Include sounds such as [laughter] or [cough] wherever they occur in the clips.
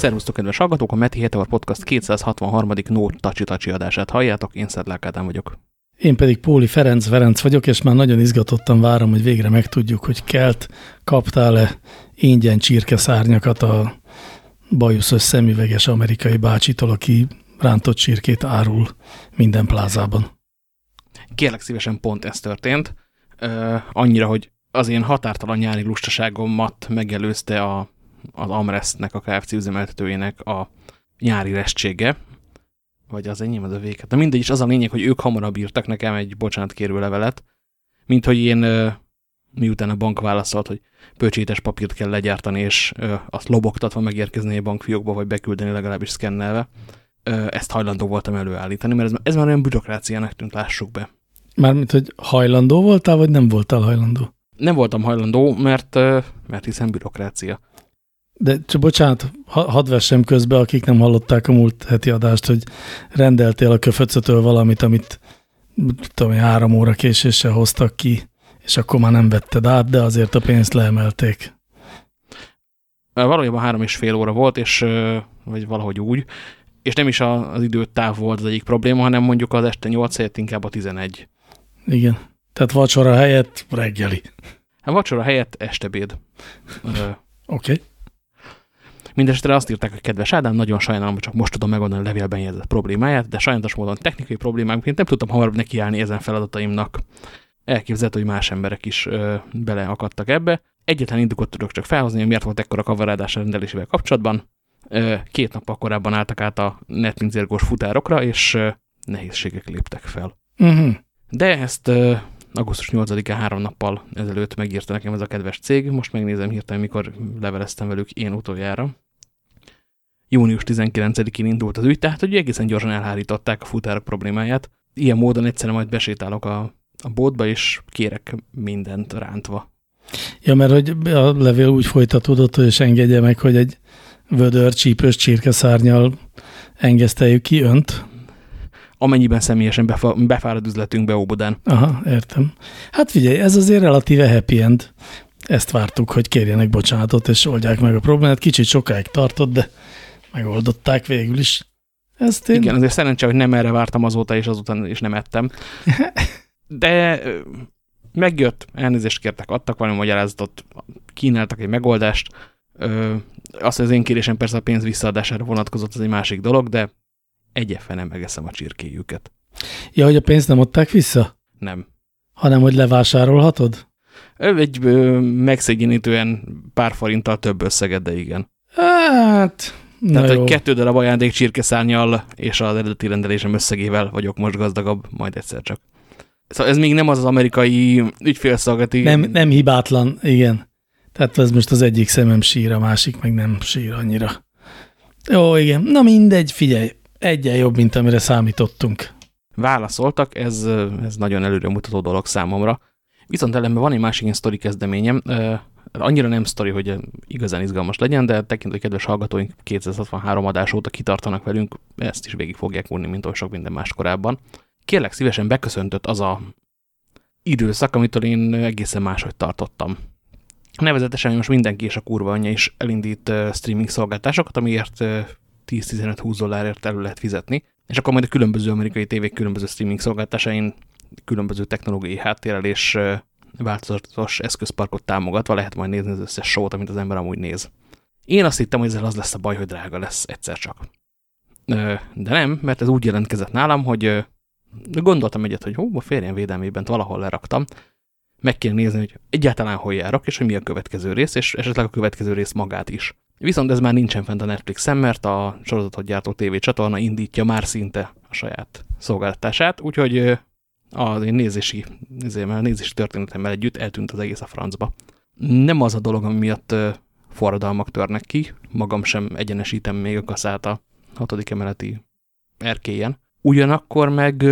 Szervusztok, kedves hallgatók! A Meti Heteor Podcast 263. No Tacsi Tacsi adását halljátok, én Szedlák Ádám vagyok. Én pedig Póli Ferenc Ferenc vagyok, és már nagyon izgatottan várom, hogy végre megtudjuk, hogy kelt, kaptál-e ingyen csirkeszárnyakat a bajuszos szemüveges amerikai bácsitól, aki rántott csirkét árul minden plázában. Kérlek szívesen pont ez történt. Uh, annyira, hogy az én határtalan nyári lustaságomat megelőzte a, az Amrestnek, a KFC üzemeltetőjének a nyári restsége, vagy az enyém az a véget. De mindegy is az a lényeg, hogy ők hamarabb írtak nekem egy bocsánatkérő levelet, mint hogy én miután a bank válaszolt, hogy pöcsétes papírt kell legyártani, és azt lobogtatva megérkezni a bankfiókba, vagy beküldeni legalábbis szkennelve, ezt hajlandó voltam előállítani, mert ez, ez már olyan bürokráciának tűnt, lássuk be. Mármint, hogy hajlandó voltál, vagy nem voltál hajlandó? Nem voltam hajlandó, mert, mert hiszen bürokrácia. De csak bocsánat, hadd vessem közbe, akik nem hallották a múlt heti adást, hogy rendeltél a köföcötől valamit, amit tudom, három óra késéssel hoztak ki, és akkor már nem vetted át, de azért a pénzt leemelték. Valójában három és fél óra volt, és vagy valahogy úgy, és nem is az időtáv volt az egyik probléma, hanem mondjuk az este 8 helyett inkább a 11. Igen. Tehát vacsora helyett reggeli. A vacsora helyett estebéd. Oké. Okay. Mindenesetre azt írták, hogy kedves Ádám, nagyon sajnálom, hogy csak most tudom megoldani a levélben jelzett problémáját, de sajnálatos módon technikai problémámként nem tudtam hamarabb nekiállni ezen feladataimnak. Elképzelhető, hogy más emberek is ö, beleakadtak ebbe. Egyetlen indokot tudok csak felhozni, miért volt ekkora kavarádás a rendelésével kapcsolatban. Ö, két nappal korábban álltak át a netpincérgós futárokra, és ö, nehézségek léptek fel. Uh mhm. -huh. De ezt augusztus 8-án három nappal ezelőtt megírta nekem ez a kedves cég. Most megnézem hirtelen, mikor leveleztem velük én utoljára június 19-én indult az ügy, tehát hogy egészen gyorsan elhárították a futárok problémáját. Ilyen módon egyszerűen majd besétálok a, a bótba, és kérek mindent rántva. Ja, mert hogy a levél úgy folytatódott, hogy és engedje meg, hogy egy vödör csípős csirkeszárnyal engeszteljük ki önt. Amennyiben személyesen befárad üzletünkbe Óbodán. Aha, értem. Hát figyelj, ez azért relatíve happy end. Ezt vártuk, hogy kérjenek bocsánatot, és oldják meg a problémát. Kicsit sokáig tartott, de megoldották végül is. Ezt én... Igen, azért szerencsé, hogy nem erre vártam azóta, és azután is nem ettem. [laughs] De megjött, elnézést kértek, adtak valami magyarázatot, kínáltak egy megoldást. Azt, hogy az én kérésem persze a pénz visszaadására vonatkozott, az egy másik dolog, de egyefe nem megeszem a csirkéjüket. Ja, hogy a pénzt nem adták vissza? Nem. Hanem, hogy levásárolhatod? Egy megszégyenítően pár forinttal több összeget, de igen. Hát, tehát, hogy kettő darab ajándék csirkeszárnyal és az eredeti rendelésem összegével vagyok most gazdagabb, majd egyszer csak. Szóval ez még nem az az amerikai ügyfélszolgati... Nem, nem hibátlan, igen. Tehát ez most az egyik szemem sír, a másik meg nem sír annyira. Jó, igen. Na mindegy, figyelj. Egyen jobb, mint amire számítottunk. Válaszoltak, ez, ez nagyon előremutató dolog számomra. Viszont ellenben van egy másik ilyen sztori kezdeményem annyira nem sztori, hogy igazán izgalmas legyen, de tekintve, hogy kedves hallgatóink 263 adás óta kitartanak velünk, ezt is végig fogják unni, mint oly sok minden más korábban. Kérlek szívesen beköszöntött az a időszak, amitől én egészen máshogy tartottam. Nevezetesen most mindenki és a kurva anyja is elindít streaming szolgáltásokat, amiért 10-15-20 dollárért elő lehet fizetni, és akkor majd a különböző amerikai tévék különböző streaming szolgáltásain különböző technológiai háttérrel és változatos eszközparkot támogatva lehet majd nézni az összes sót, amit az ember amúgy néz. Én azt hittem, hogy ezzel az lesz a baj, hogy drága lesz egyszer csak. De nem, mert ez úgy jelentkezett nálam, hogy gondoltam egyet, hogy hú, a férjem védelmében valahol leraktam, meg kéne nézni, hogy egyáltalán hol járok, és hogy mi a következő rész, és esetleg a következő rész magát is. Viszont ez már nincsen fent a Netflixen, mert a sorozatot gyártó TV csatorna indítja már szinte a saját szolgáltatását, úgyhogy az én nézési, nézémmel, nézési történetemmel együtt eltűnt az egész a francba. Nem az a dolog, ami miatt forradalmak törnek ki, magam sem egyenesítem még a kaszát a hatodik emeleti erkélyen. Ugyanakkor meg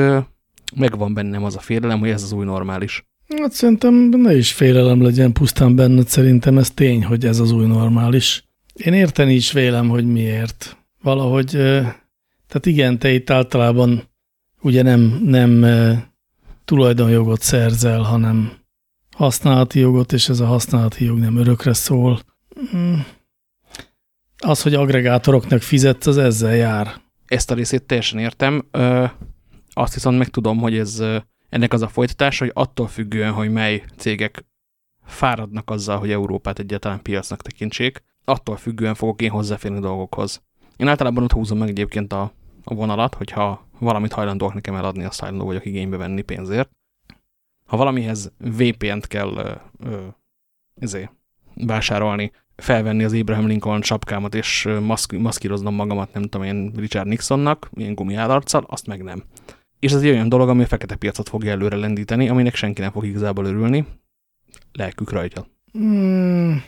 megvan bennem az a félelem, hogy ez az új normális. Hát szerintem ne is félelem legyen pusztán benned, szerintem ez tény, hogy ez az új normális. Én érteni is vélem, hogy miért. Valahogy, tehát igen, te itt általában ugye nem, nem tulajdonjogot szerzel, hanem használati jogot, és ez a használati jog nem örökre szól. Hmm. Az, hogy agregátoroknak fizetsz, az ezzel jár. Ezt a részét teljesen értem. Azt viszont meg tudom, hogy ez ennek az a folytatás, hogy attól függően, hogy mely cégek fáradnak azzal, hogy Európát egyáltalán piacnak tekintsék, attól függően fogok én hozzáférni dolgokhoz. Én általában ott húzom meg egyébként a, a vonalat, hogyha valamit hajlandóak nekem eladni, azt hajlandó vagyok igénybe venni pénzért. Ha valamihez VPN-t kell ö, ö, ezért, vásárolni, felvenni az Abraham Lincoln sapkámat, és maszk, maszkíroznom magamat, nem tudom én, Richard Nixonnak, ilyen gumiállarccal, azt meg nem. És ez egy olyan dolog, ami a fekete piacot fogja előre lendíteni, aminek senki nem fog igazából örülni. Lelkük rajta. Hmm,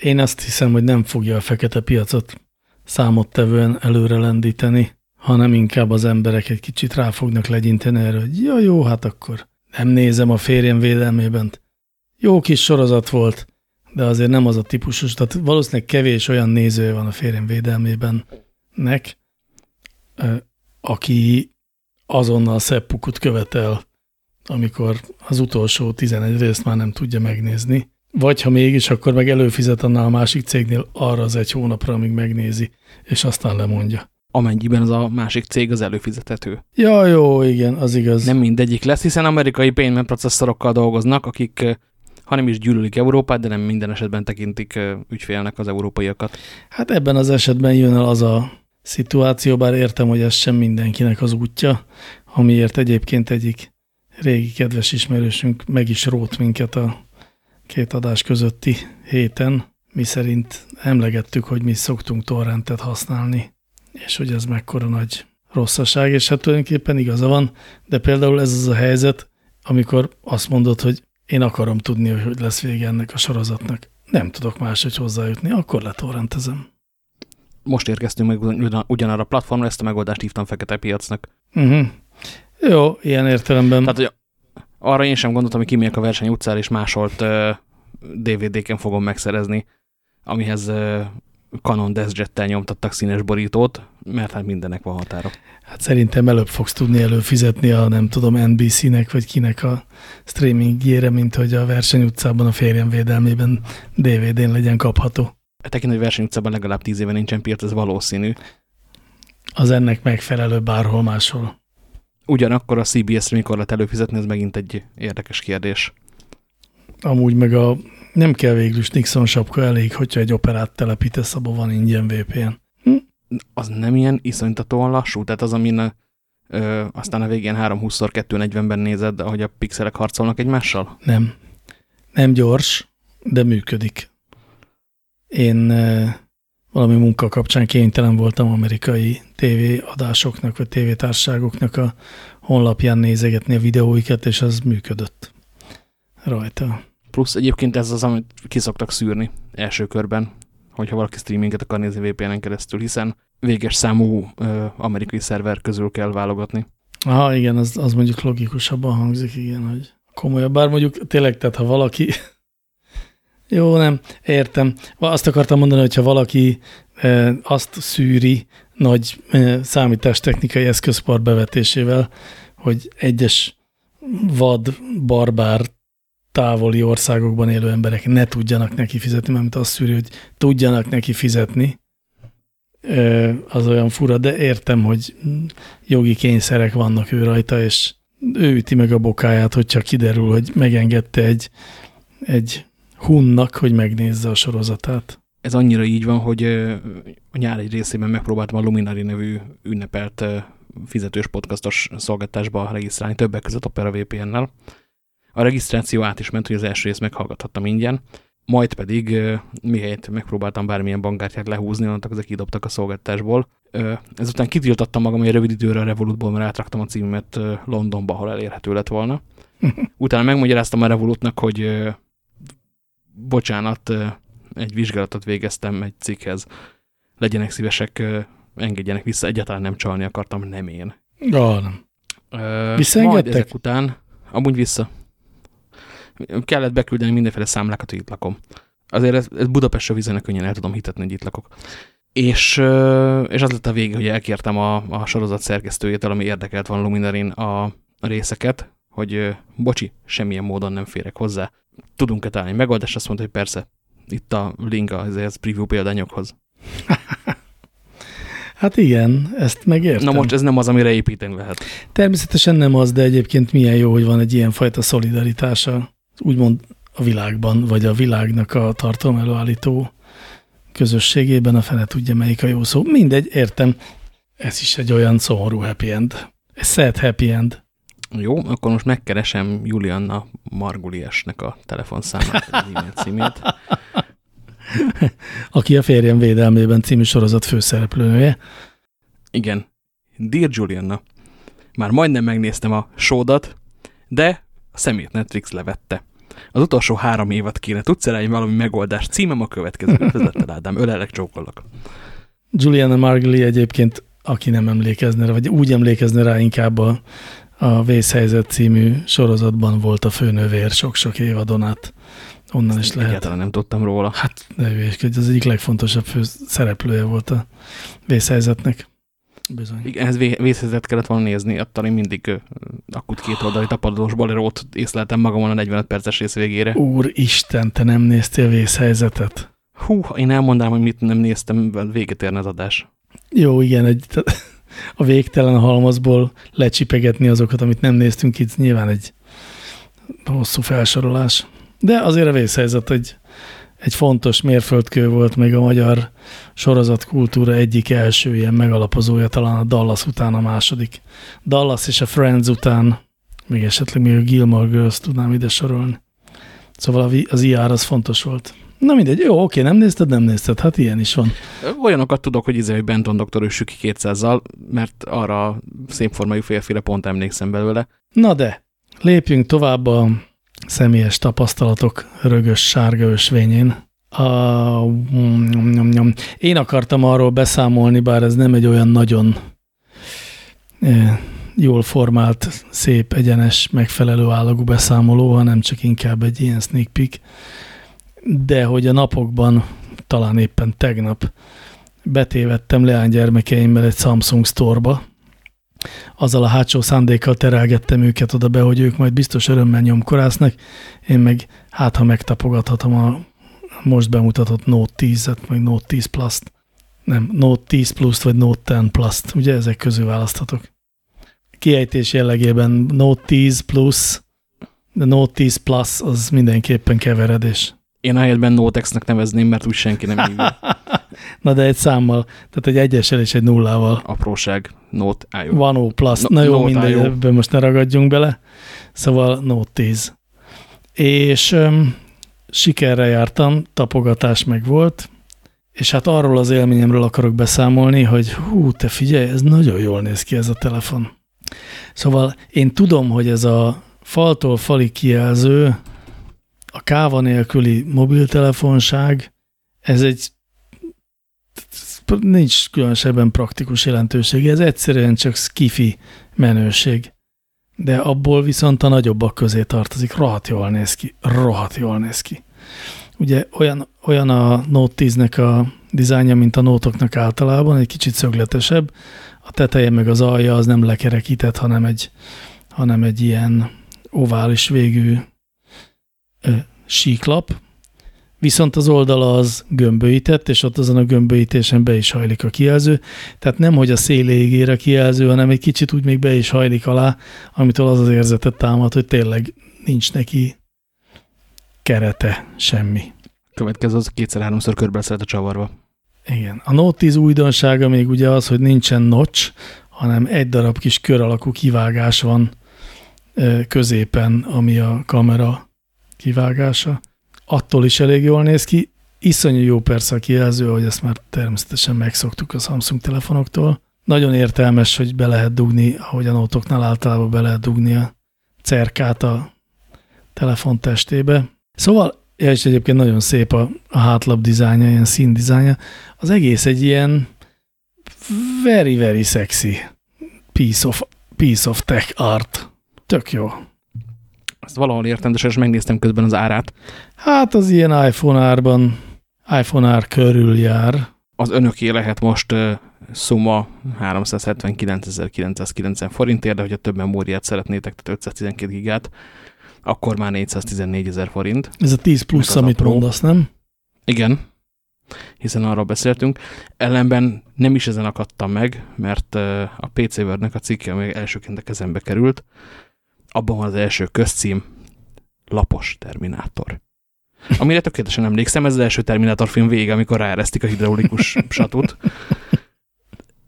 én azt hiszem, hogy nem fogja a fekete piacot számottevően előre lendíteni, hanem inkább az emberek egy kicsit rá fognak legyinteni erre, hogy ja, jó, hát akkor nem nézem a férjem védelmében. Jó kis sorozat volt, de azért nem az a típusos, tehát valószínűleg kevés olyan néző van a férjem védelmében nek, aki azonnal szeppukut követel, amikor az utolsó 11 részt már nem tudja megnézni. Vagy ha mégis, akkor meg előfizet annál a másik cégnél arra az egy hónapra, amíg megnézi, és aztán lemondja. Amennyiben az a másik cég az előfizetető. Ja, jó, igen, az igaz. Nem mindegyik lesz, hiszen amerikai payment processzorokkal dolgoznak, akik ha nem is gyűlölik Európát, de nem minden esetben tekintik ügyfélnek az európaiakat. Hát ebben az esetben jön el az a szituáció, bár értem, hogy ez sem mindenkinek az útja, amiért egyébként egyik régi kedves ismerősünk meg is rót minket a két adás közötti héten, mi szerint emlegettük, hogy mi szoktunk torrentet használni, és hogy ez mekkora nagy rosszaság, és hát tulajdonképpen igaza van, de például ez az a helyzet, amikor azt mondod, hogy én akarom tudni, hogy lesz vége ennek a sorozatnak. Nem tudok máshogy hozzájutni, akkor letorrentezem. Most érkeztünk meg ugyanarra a platformra, ezt a megoldást hívtam fekete piacnak. Uh mhm. -huh. Jó, ilyen értelemben. Tehát, hogy arra én sem gondoltam, hogy kimegyek a verseny utcára, és másolt uh, DVD-ken fogom megszerezni, amihez uh, Canon Desjet-tel nyomtattak színes borítót, mert hát mindennek van határa. Hát szerintem előbb fogsz tudni előfizetni a nem tudom NBC-nek vagy kinek a streamingjére, mint hogy a verseny utcában a férjem védelmében DVD-n legyen kapható. E tekint, hogy verseny utcában legalább tíz éve nincsen piac, ez valószínű. Az ennek megfelelő bárhol máshol. Ugyanakkor a CBS-re mikor lehet előfizetni, ez megint egy érdekes kérdés. Amúgy meg a nem kell végül is Nixon sapka, elég, hogyha egy operát telepítesz, abban van ingyen VPN. Hm? Az nem ilyen iszonytatóan lassú? Tehát az, amin ö, aztán a végén 320x240-ben nézed, ahogy a pixelek harcolnak egymással? Nem. Nem gyors, de működik. Én valami munka kapcsán kénytelen voltam amerikai tévéadásoknak, vagy tévétárságoknak a honlapján nézegetni a videóikat, és az működött rajta. Plusz egyébként ez az, amit kiszoktak szűrni első körben, hogyha valaki streaminget akar nézni VPN-en keresztül, hiszen véges számú ö, amerikai szerver közül kell válogatni. Aha, igen, az, az mondjuk logikusabban hangzik, igen, hogy komolyabb. Bár mondjuk tényleg, tehát ha valaki... Jó, nem, értem. Azt akartam mondani, hogyha valaki e, azt szűri nagy számítástechnikai eszközpart bevetésével, hogy egyes vad, barbár távoli országokban élő emberek ne tudjanak neki fizetni, mert azt szűri, hogy tudjanak neki fizetni, az olyan fura, de értem, hogy jogi kényszerek vannak ő rajta, és ő üti meg a bokáját, hogyha kiderül, hogy megengedte egy, egy hunnak, hogy megnézze a sorozatát. Ez annyira így van, hogy a nyár egy részében megpróbáltam a Luminari nevű ünnepelt fizetős podcastos szolgáltásba regisztrálni, többek között Opera VPN-nel, a regisztráció át is ment, hogy az első részt meghallgathattam ingyen, majd pedig mihelyt megpróbáltam bármilyen bankkártyát lehúzni, annak ezek kidobtak a szolgáltatásból. Ezután kitiltottam magam, hogy rövid időre a Revolutból, mert átraktam a címet Londonba, ahol elérhető lett volna. [laughs] Utána megmagyaráztam a Revolutnak, hogy bocsánat, egy vizsgálatot végeztem egy cikkhez. Legyenek szívesek, engedjenek vissza, egyáltalán nem csalni akartam, nem én. Ja, nem. Majd ezek után, amúgy vissza kellett beküldeni mindenféle számlákat, hogy itt lakom. Azért ez, ez Budapestre vizenek könnyen el tudom hitetni, hogy itt lakok. És, és az lett a vége, hogy elkértem a, a sorozat szerkesztőjétől, ami érdekelt van Luminarin a részeket, hogy bocsi, semmilyen módon nem férek hozzá. Tudunk-e találni megoldást? Azt mondta, hogy persze, itt a link az, preview példányokhoz. [laughs] Hát igen, ezt megértem. Na most ez nem az, amire építeni lehet. Természetesen nem az, de egyébként milyen jó, hogy van egy ilyen fajta szolidaritása, úgymond a világban, vagy a világnak a tartalom előállító közösségében, a fene tudja, melyik a jó szó. Mindegy, értem. Ez is egy olyan szomorú happy end. Egy sad happy end. Jó, akkor most megkeresem Julianna Marguliesnek a telefonszámát, az e-mail címét. [laughs] Aki a férjem védelmében című sorozat főszereplője. Igen. Dear Julianna, már majdnem megnéztem a sódat, de a szemét Netflix levette. Az utolsó három évad kéne. Tudsz rá valami megoldás? Címem a következő. Vezettel Ádám, ölelek, csókollak. Juliana Margulies egyébként, aki nem emlékezne rá, vagy úgy emlékezne rá inkább a, a Vészhelyzet című sorozatban volt a főnövér sok-sok évadon át. Onnan Ezt is lehet. Egyáltalán nem tudtam róla. Hát ne hülyeskedj, az egyik legfontosabb fő szereplője volt a vészhelyzetnek. Bizony. Igen, ehhez vészhelyzet kellett volna nézni, attól én mindig akut két oldali tapadós balerót észleltem magamon a 45 perces rész végére. Úristen, te nem néztél vészhelyzetet? Hú, én elmondanám, hogy mit nem néztem, véget érne az adás. Jó, igen, egy, a végtelen halmazból lecsipegetni azokat, amit nem néztünk, itt nyilván egy hosszú felsorolás. De azért a vészhelyzet egy, egy fontos mérföldkő volt még a magyar sorozatkultúra egyik első ilyen megalapozója, talán a Dallas után a második. Dallas és a Friends után, még esetleg még a Gilmore Girls tudnám ide sorolni. Szóval az IR az fontos volt. Na mindegy, jó, oké, nem nézted, nem nézted, hát ilyen is van. Olyanokat tudok, hogy izé, hogy Benton doktor őssük ki 200-zal, mert arra szép formájú férfire pont emlékszem belőle. Na de, lépjünk tovább a személyes tapasztalatok rögös sárga ösvényén. A, én akartam arról beszámolni, bár ez nem egy olyan nagyon e, jól formált, szép, egyenes, megfelelő állagú beszámoló, hanem csak inkább egy ilyen sneak peek. De hogy a napokban, talán éppen tegnap betévettem leánygyermekeimmel egy Samsung store-ba, azzal a hátsó szándékkal terelgettem őket oda be, hogy ők majd biztos örömmel nyomkorásznak, én meg hát ha megtapogathatom a most bemutatott Note 10-et, meg Note 10 Plus-t. Nem, Note 10 Plus-t, vagy Note 10 Plus-t. Ugye ezek közül választhatok. Kiejtés jellegében Note 10 Plus, de Note 10 Plus az mindenképpen keveredés. Én a helyetben Notex-nek nevezném, mert úgy senki nem hívja. [laughs] Na de egy számmal, tehát egy egyessel és egy nullával. Apróság, Note IO. Van O plus. No, Na jó, mindegy, ebben most ne ragadjunk bele. Szóval Note 10. És um, sikerre jártam, tapogatás meg volt, és hát arról az élményemről akarok beszámolni, hogy hú, te figyelj, ez nagyon jól néz ki ez a telefon. Szóval én tudom, hogy ez a faltól fali kijelző, a káva nélküli mobiltelefonság, ez egy nincs különösebben praktikus jelentősége, ez egyszerűen csak skifi menőség. De abból viszont a nagyobbak közé tartozik, rohadt jól néz ki, rohadt jól néz ki. Ugye olyan, olyan a Note 10-nek a dizájnja, mint a nótoknak általában, egy kicsit szögletesebb, a teteje meg az alja az nem lekerekített, hanem egy, hanem egy ilyen ovális végű ö, síklap, viszont az oldala az gömböített, és ott azon a gömböítésen be is hajlik a kijelző. Tehát nem, hogy a széléig ér a kijelző, hanem egy kicsit úgy még be is hajlik alá, amitől az az érzetet támad, hogy tényleg nincs neki kerete, semmi. Következő az kétszer-háromszor körbe a csavarba. Igen. A Note 10 újdonsága még ugye az, hogy nincsen notch, hanem egy darab kis kör alakú kivágás van középen, ami a kamera kivágása attól is elég jól néz ki. Iszonyú jó persze a kijelző, hogy ezt már természetesen megszoktuk a Samsung telefonoktól. Nagyon értelmes, hogy be lehet dugni, ahogy a nótoknál általában be lehet dugni a cerkát a telefon testébe. Szóval, ja, és egyébként nagyon szép a, a hátlap dizájnja, ilyen szín dizájnja. Az egész egy ilyen very, very sexy piece of, piece of tech art. Tök jó. Ezt valahol értem, de és megnéztem közben az árát. Hát az ilyen iPhone árban, iPhone ár körül jár. Az önöké lehet most uh, szuma 379.990 forintért, de hogyha több memóriát szeretnétek, tehát 512 gigát, akkor már 414 ezer forint. Ez a 10 plusz, amit Pro. mondasz, nem? Igen. hiszen arról beszéltünk. Ellenben nem is ezen akadtam meg, mert a PC Word-nek a cikke, ami elsőként a kezembe került, abban van az első közcím, lapos Terminátor. Amire tökéletesen emlékszem, ez az első Terminátor film vége, amikor ráeresztik a hidraulikus [laughs] satut.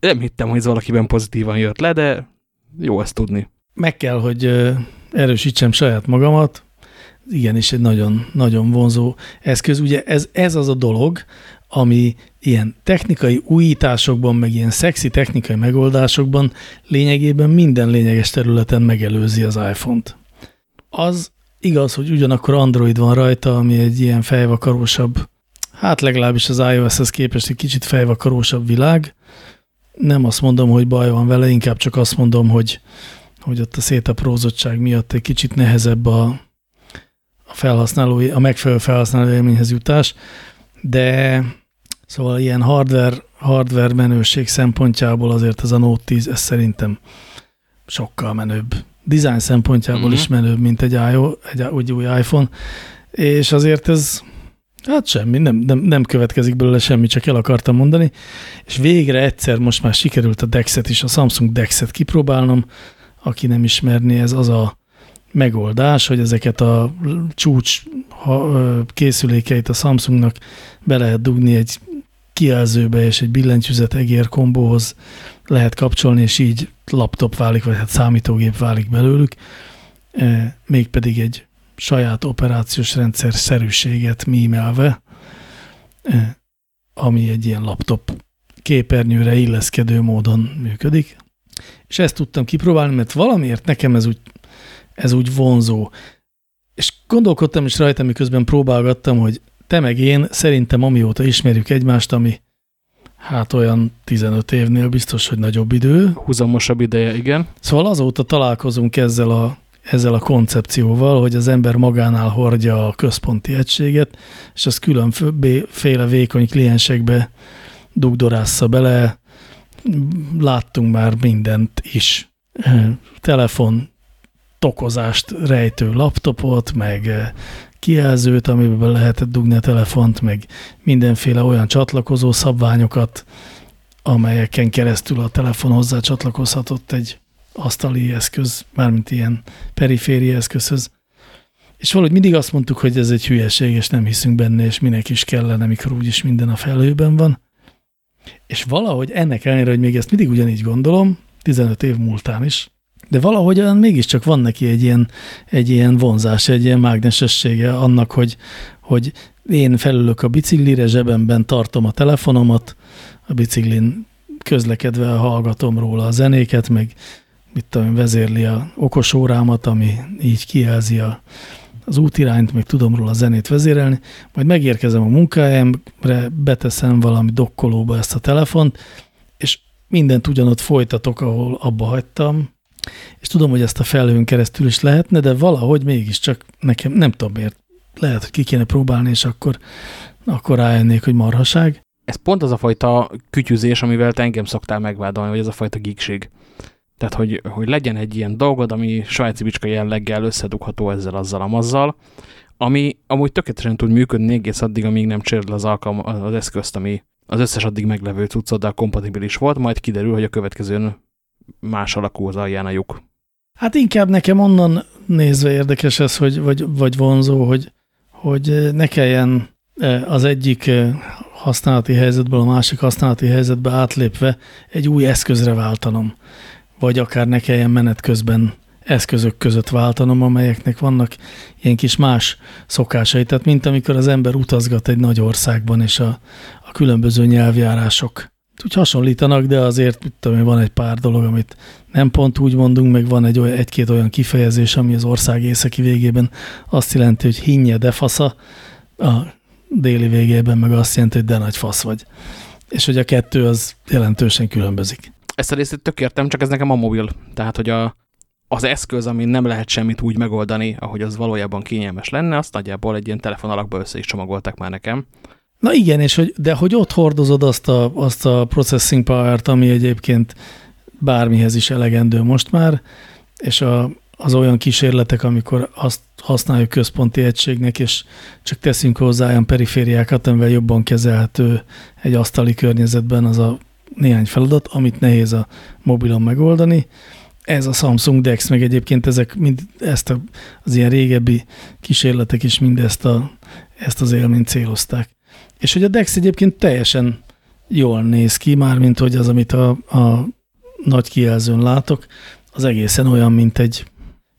Nem hittem, hogy ez valakiben pozitívan jött le, de jó ezt tudni. Meg kell, hogy erősítsem saját magamat. Igenis egy nagyon, nagyon vonzó eszköz. Ugye ez, ez az a dolog, ami ilyen technikai újításokban, meg ilyen szexi technikai megoldásokban lényegében minden lényeges területen megelőzi az iPhone-t. Az igaz, hogy ugyanakkor Android van rajta, ami egy ilyen fejvakarósabb, hát legalábbis az iOS-hez képest egy kicsit fejvakarósabb világ. Nem azt mondom, hogy baj van vele, inkább csak azt mondom, hogy, hogy ott a szétaprózottság miatt egy kicsit nehezebb a, a felhasználói, a megfelelő felhasználó élményhez jutás, de Szóval ilyen hardware, hardware menőség szempontjából azért ez a Note 10, ez szerintem sokkal menőbb. Design szempontjából mm -hmm. is menőbb, mint egy, IO, egy, egy új iPhone, és azért ez hát semmi, nem, nem, nem következik belőle semmi, csak el akartam mondani, és végre egyszer most már sikerült a Dexet is, a Samsung Dexet kipróbálnom, aki nem ismerné, ez az a megoldás, hogy ezeket a csúcs készülékeit a Samsungnak be lehet dugni egy kijelzőbe és egy billentyűzet egér kombóhoz lehet kapcsolni, és így laptop válik, vagy hát számítógép válik belőlük, e, mégpedig egy saját operációs rendszer szerűséget mímelve, e, ami egy ilyen laptop képernyőre illeszkedő módon működik. És ezt tudtam kipróbálni, mert valamiért nekem ez úgy, ez úgy vonzó. És gondolkodtam is rajta, miközben próbálgattam, hogy te meg én szerintem amióta ismerjük egymást, ami hát olyan 15 évnél biztos, hogy nagyobb idő. Húzamosabb ideje, igen. Szóval azóta találkozunk ezzel a, ezzel a koncepcióval, hogy az ember magánál hordja a központi egységet, és az különféle vékony kliensekbe dugdorásza bele. Láttunk már mindent is. Telefon tokozást rejtő laptopot, meg kijelzőt, amiben lehetett dugni a telefont, meg mindenféle olyan csatlakozó szabványokat, amelyeken keresztül a telefon hozzá csatlakozhatott egy asztali eszköz, mármint ilyen periféri eszközhöz. És valahogy mindig azt mondtuk, hogy ez egy hülyeség, és nem hiszünk benne, és minek is kellene, mikor úgyis minden a felhőben van. És valahogy ennek ellenére, hogy még ezt mindig ugyanígy gondolom, 15 év múltán is, de valahogy olyan mégiscsak van neki egy ilyen, egy ilyen vonzás, egy ilyen mágnesessége annak, hogy, hogy én felülök a biciklire, zsebemben tartom a telefonomat, a biciklin közlekedve hallgatom róla a zenéket, meg mit tudom, vezérli a okos órámat, ami így kijelzi a, az útirányt, meg tudom róla a zenét vezérelni, majd megérkezem a munkahelyemre, beteszem valami dokkolóba ezt a telefont, és mindent ugyanott folytatok, ahol abba hagytam, és tudom, hogy ezt a felhőn keresztül is lehetne, de valahogy mégiscsak nekem nem tudom miért. Lehet, hogy ki kéne próbálni, és akkor, akkor rájönnék, hogy marhaság. Ez pont az a fajta kütyüzés, amivel te engem szoktál megvádolni, vagy ez a fajta gigség. Tehát, hogy, hogy legyen egy ilyen dolgod, ami svájci bicska jelleggel összedugható ezzel, azzal, amazzal, ami amúgy tökéletesen tud működni egész addig, amíg nem cserél az, alkalm, az eszközt, ami az összes addig meglevő cuccoddal kompatibilis volt, majd kiderül, hogy a következőn más alakú az alján a lyuk. Hát inkább nekem onnan nézve érdekes ez, hogy, vagy, vagy vonzó, hogy, hogy ne kelljen e, az egyik e, használati helyzetből a másik használati helyzetbe átlépve egy új eszközre váltanom, vagy akár ne kelljen menet közben eszközök között váltanom, amelyeknek vannak ilyen kis más szokásai. Tehát mint amikor az ember utazgat egy nagy országban, és a, a különböző nyelvjárások úgy hasonlítanak, de azért tudom, van egy pár dolog, amit nem pont úgy mondunk, meg van egy olyan, egy-két olyan kifejezés, ami az ország északi végében azt jelenti, hogy hinnye de fasza, a déli végében meg azt jelenti, hogy de nagy fasz vagy. És hogy a kettő az jelentősen különbözik. Ezt a részét tök értem, csak ez nekem a mobil. Tehát, hogy a, az eszköz, amin nem lehet semmit úgy megoldani, ahogy az valójában kényelmes lenne, azt nagyjából egy ilyen telefon alakba össze is csomagolták már nekem. Na igen, és hogy, de hogy ott hordozod azt a, azt a processing power-t, ami egyébként bármihez is elegendő most már, és a, az olyan kísérletek, amikor azt használjuk központi egységnek, és csak teszünk hozzá olyan perifériákat, amivel jobban kezelhető egy asztali környezetben az a néhány feladat, amit nehéz a mobilon megoldani. Ez a Samsung Dex, meg egyébként ezek mind ezt a, az ilyen régebbi kísérletek is mind ezt, a, ezt az élményt célozták. És hogy a Dex egyébként teljesen jól néz ki, már mint hogy az, amit a, a nagy kijelzőn látok, az egészen olyan, mint egy,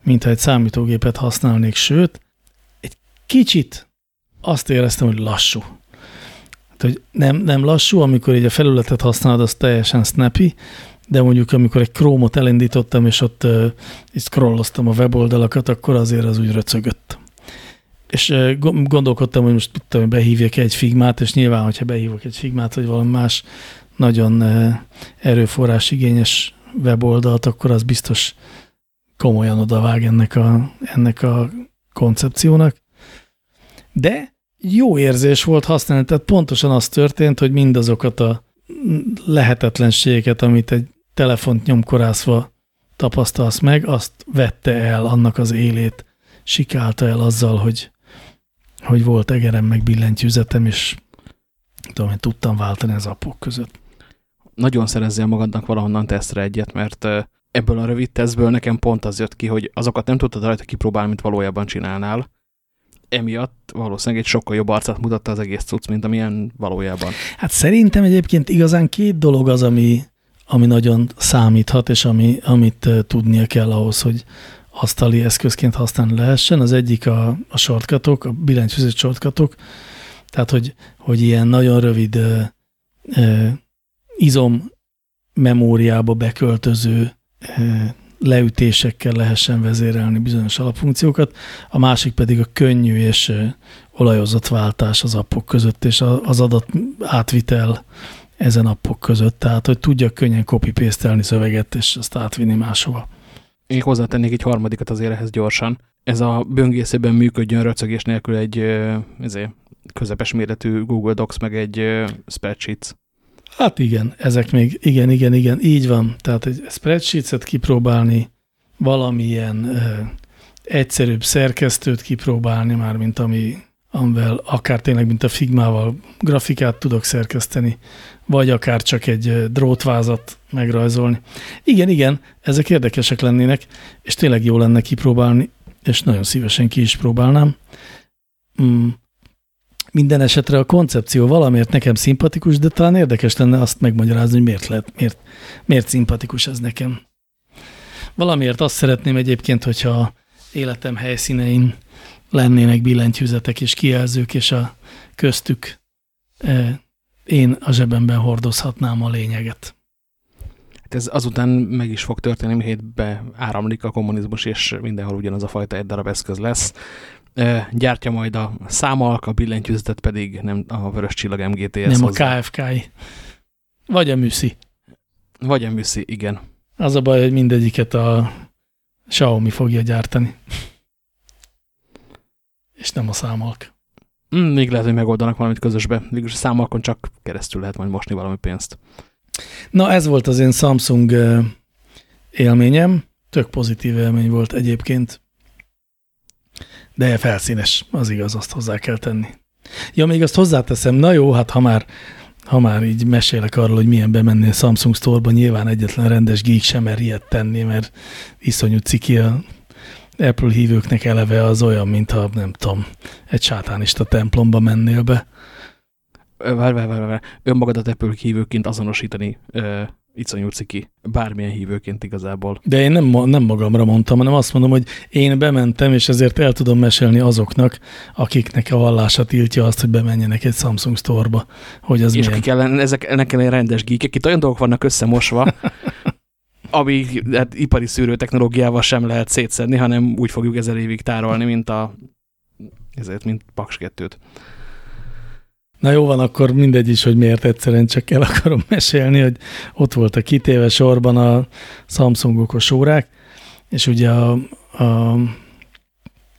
mint egy számítógépet használnék, sőt, egy kicsit azt éreztem, hogy lassú. Hát, hogy nem, nem lassú, amikor egy a felületet használod, az teljesen snappy, de mondjuk amikor egy Chrome-ot elindítottam, és ott uh, scrolloztam a weboldalakat, akkor azért az úgy röcögött. És gondolkodtam, hogy most tudom, behívjak egy figmát, és nyilván, hogyha behívok egy figmát, vagy valami más nagyon erőforrás igényes weboldalt, akkor az biztos komolyan odavág ennek a, ennek a koncepciónak. De jó érzés volt használni, tehát pontosan az történt, hogy mindazokat a lehetetlenségeket, amit egy telefont nyomkorászva tapasztalsz meg, azt vette el annak az élét, sikálta el azzal, hogy, hogy volt egerem, meg billentyűzetem, és tudom, hogy tudtam váltani az appok között nagyon szerezzél magadnak valahonnan tesztre egyet, mert ebből a rövid tesztből nekem pont az jött ki, hogy azokat nem tudtad rajta kipróbálni, mint valójában csinálnál. Emiatt valószínűleg egy sokkal jobb arcát mutatta az egész cucc, mint amilyen valójában. Hát szerintem egyébként igazán két dolog az, ami, ami nagyon számíthat, és ami, amit tudnia kell ahhoz, hogy asztali eszközként használni lehessen. Az egyik a, a shortcutok, a billentyűzet shortcutok, tehát hogy, hogy ilyen nagyon rövid izom memóriába beköltöző leütésekkel lehessen vezérelni bizonyos alapfunkciókat, a másik pedig a könnyű és olajozott váltás az appok között, és az adat átvitel ezen appok között, tehát hogy tudja könnyen copy szöveget, és azt átvinni máshova. Én hozzátennék egy harmadikat azért ehhez gyorsan. Ez a böngészőben működjön röcögés nélkül egy ezért, közepes méretű Google Docs, meg egy spreadsheet Hát igen, ezek még, igen, igen, igen, így van. Tehát egy spreadsheet-et kipróbálni, valamilyen ö, egyszerűbb szerkesztőt kipróbálni már, mint ami, amivel akár tényleg, mint a Figmával grafikát tudok szerkeszteni, vagy akár csak egy drótvázat megrajzolni. Igen, igen, ezek érdekesek lennének, és tényleg jó lenne kipróbálni, és nagyon szívesen ki is próbálnám. Mm minden esetre a koncepció valamiért nekem szimpatikus, de talán érdekes lenne azt megmagyarázni, hogy miért, lehet, miért, miért szimpatikus ez nekem. Valamiért azt szeretném egyébként, hogyha életem helyszínein lennének billentyűzetek és kijelzők, és a köztük e, én a zsebemben hordozhatnám a lényeget. Hát ez azután meg is fog történni, hétbe áramlik a kommunizmus, és mindenhol ugyanaz a fajta egy darab eszköz lesz gyártja majd a számalk, a billentyűzetet pedig nem a Vörös Csillag MGTS Nem hozzá. a KFK. -i. Vagy a műszi. Vagy a műszi, igen. Az a baj, hogy mindegyiket a Xiaomi fogja gyártani. És nem a számalk. Mm, még lehet, hogy megoldanak valamit közösbe. Végülis a számalkon csak keresztül lehet majd mosni valami pénzt. Na ez volt az én Samsung élményem. Tök pozitív élmény volt egyébként. De felszínes, az igaz, azt hozzá kell tenni. Ja, még azt hozzáteszem, na jó, hát ha már, ha már így mesélek arról, hogy milyen bemenni a Samsung Store-ba, nyilván egyetlen rendes geek sem mer ilyet tenni, mert iszonyú ciki a Apple hívőknek eleve az olyan, mintha nem tudom, egy sátánista templomba mennél be. Várj, várj, várj, vár. önmagadat Apple hívőként azonosítani iszonyú ciki, bármilyen hívőként igazából. De én nem, nem magamra mondtam, hanem azt mondom, hogy én bementem, és ezért el tudom mesélni azoknak, akiknek a vallása tiltja azt, hogy bemenjenek egy Samsung Store-ba, hogy az És milyen. akik ellen, ezek, ennek ellen rendes geekek, itt olyan dolgok vannak összemosva, [laughs] ami hát, ipari szűrő technológiával sem lehet szétszedni, hanem úgy fogjuk ezer évig tárolni, mint a ezért, mint Paks 2-t. Na jó van, akkor mindegy is, hogy miért egyszerűen csak el akarom [laughs] mesélni, hogy ott volt a kitéve sorban a Samsung okos órák, és ugye a, a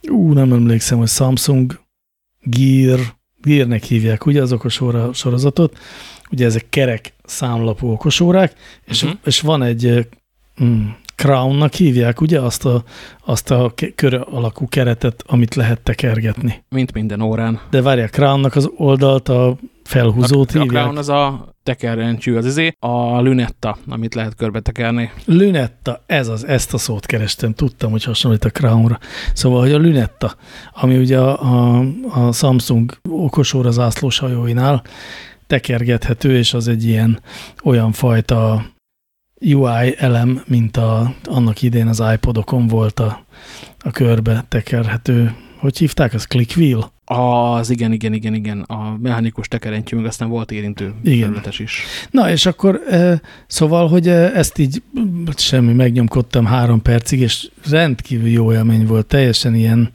ú, nem emlékszem, hogy Samsung Gear, Gearnek hívják ugye az okos óra sorozatot, ugye ezek kerek számlapú okosórák, és, uh mhm. -huh. és van egy mm, crownnak hívják, ugye? Azt a, azt a kör alakú keretet, amit lehet tekergetni. Mint minden órán. De várják, crownnak az oldalt a felhúzót a, hívják. A crown az a tekerrentyű, az izé, a lünetta, amit lehet körbe tekerni. Lünetta, ez az, ezt a szót kerestem, tudtam, hogy hasonlít a crownra. Szóval, hogy a lünetta, ami ugye a, a, a Samsung okosóra zászlós hajóinál tekergethető, és az egy ilyen olyan fajta UI elem, mint a, annak idén az iPodokon volt a, a körbe tekerhető. Hogy hívták? Az click wheel? Az igen, igen, igen, igen. A mechanikus tekerentyű, meg aztán volt érintő igen. is. Na, és akkor szóval, hogy ezt így semmi, megnyomkodtam három percig, és rendkívül jó élmény volt, teljesen ilyen,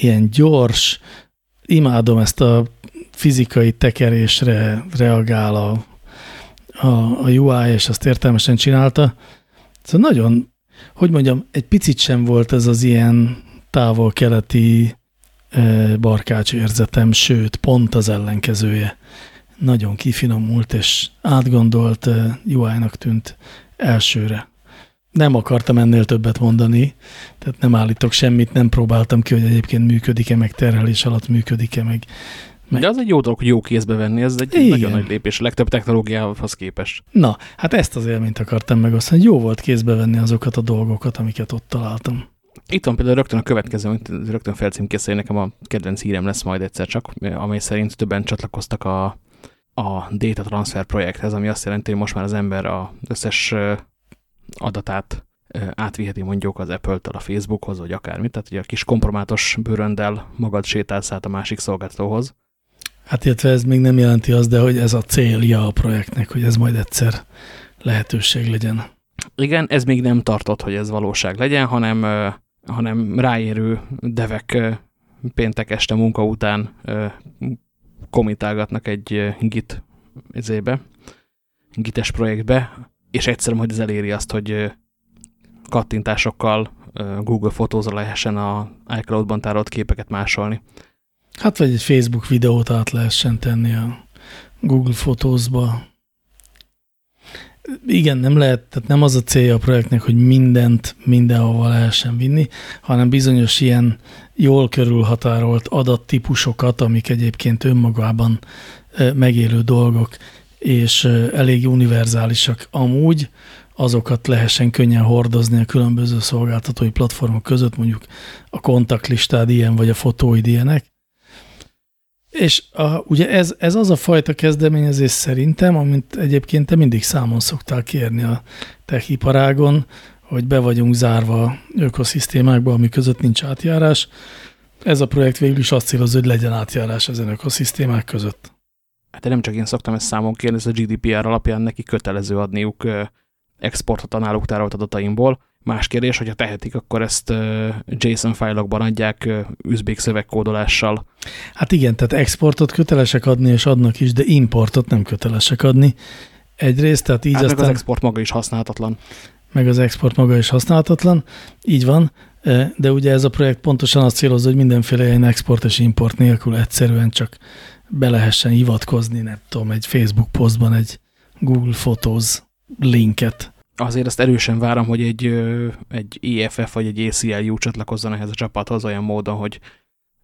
ilyen gyors, imádom ezt a fizikai tekerésre reagál a, a, a UI, és azt értelmesen csinálta. Szóval nagyon, hogy mondjam, egy picit sem volt ez az ilyen távol-keleti barkács érzetem, sőt, pont az ellenkezője. Nagyon kifinomult és átgondolt UI-nak tűnt elsőre. Nem akartam ennél többet mondani, tehát nem állítok semmit, nem próbáltam ki, hogy egyébként működik-e, meg terhelés alatt működik-e, meg meg... De az egy jó dolog, hogy jó kézbe venni, ez egy Igen. nagyon nagy lépés a legtöbb technológiához képest. Na, hát ezt az élményt akartam megosztani, hogy jó volt kézbe venni azokat a dolgokat, amiket ott találtam. Itt van például rögtön a következő, rögtön felcímkészeli nekem a kedvenc hírem lesz majd egyszer csak, amely szerint többen csatlakoztak a, a Data Transfer projekthez, ami azt jelenti, hogy most már az ember az összes adatát átviheti mondjuk az Apple-től a Facebookhoz, vagy akármit, tehát ugye a kis kompromátos bőröndel magad sétálsz át a másik szolgáltatóhoz, Hát illetve ez még nem jelenti az, de hogy ez a célja a projektnek, hogy ez majd egyszer lehetőség legyen. Igen, ez még nem tartott, hogy ez valóság legyen, hanem, hanem ráérő devek péntek este munka után komitálgatnak egy git ezébe, gites projektbe, és egyszer majd ez eléri azt, hogy kattintásokkal Google fotózra lehessen a iCloud-ban tárolt képeket másolni. Hát vagy egy Facebook videót át lehessen tenni a Google Photos-ba. Igen, nem lehet, tehát nem az a célja a projektnek, hogy mindent mindenhova lehessen vinni, hanem bizonyos ilyen jól körülhatárolt adattípusokat, amik egyébként önmagában megélő dolgok, és elég univerzálisak amúgy, azokat lehessen könnyen hordozni a különböző szolgáltatói platformok között, mondjuk a kontaktlistád ilyen, vagy a fotóid ilyenek, és a, ugye ez, ez az a fajta kezdeményezés szerintem, amit egyébként te mindig számon szoktál kérni a techiparágon, hogy be vagyunk zárva ökoszisztémákba, ami között nincs átjárás. Ez a projekt végül is azt célozza, hogy legyen átjárás ezen ökoszisztémák között. Hát nem csak én szoktam ezt számon kérni, ez a GDPR alapján neki kötelező adniuk exportot a náluk tárolt adataimból, Más kérdés, hogyha tehetik, akkor ezt JSON fájlokban adják üzbék szövegkódolással. Hát igen, tehát exportot kötelesek adni, és adnak is, de importot nem kötelesek adni. Egyrészt, tehát így hát aztán... meg az export maga is használhatatlan. Meg az export maga is használhatatlan, így van, de ugye ez a projekt pontosan azt célozza, hogy mindenféle ilyen export és import nélkül egyszerűen csak be lehessen hivatkozni, nem tudom, egy Facebook posztban egy Google Photos linket azért azt erősen várom, hogy egy, egy EFF vagy egy ACLU csatlakozzon ehhez a csapathoz olyan módon, hogy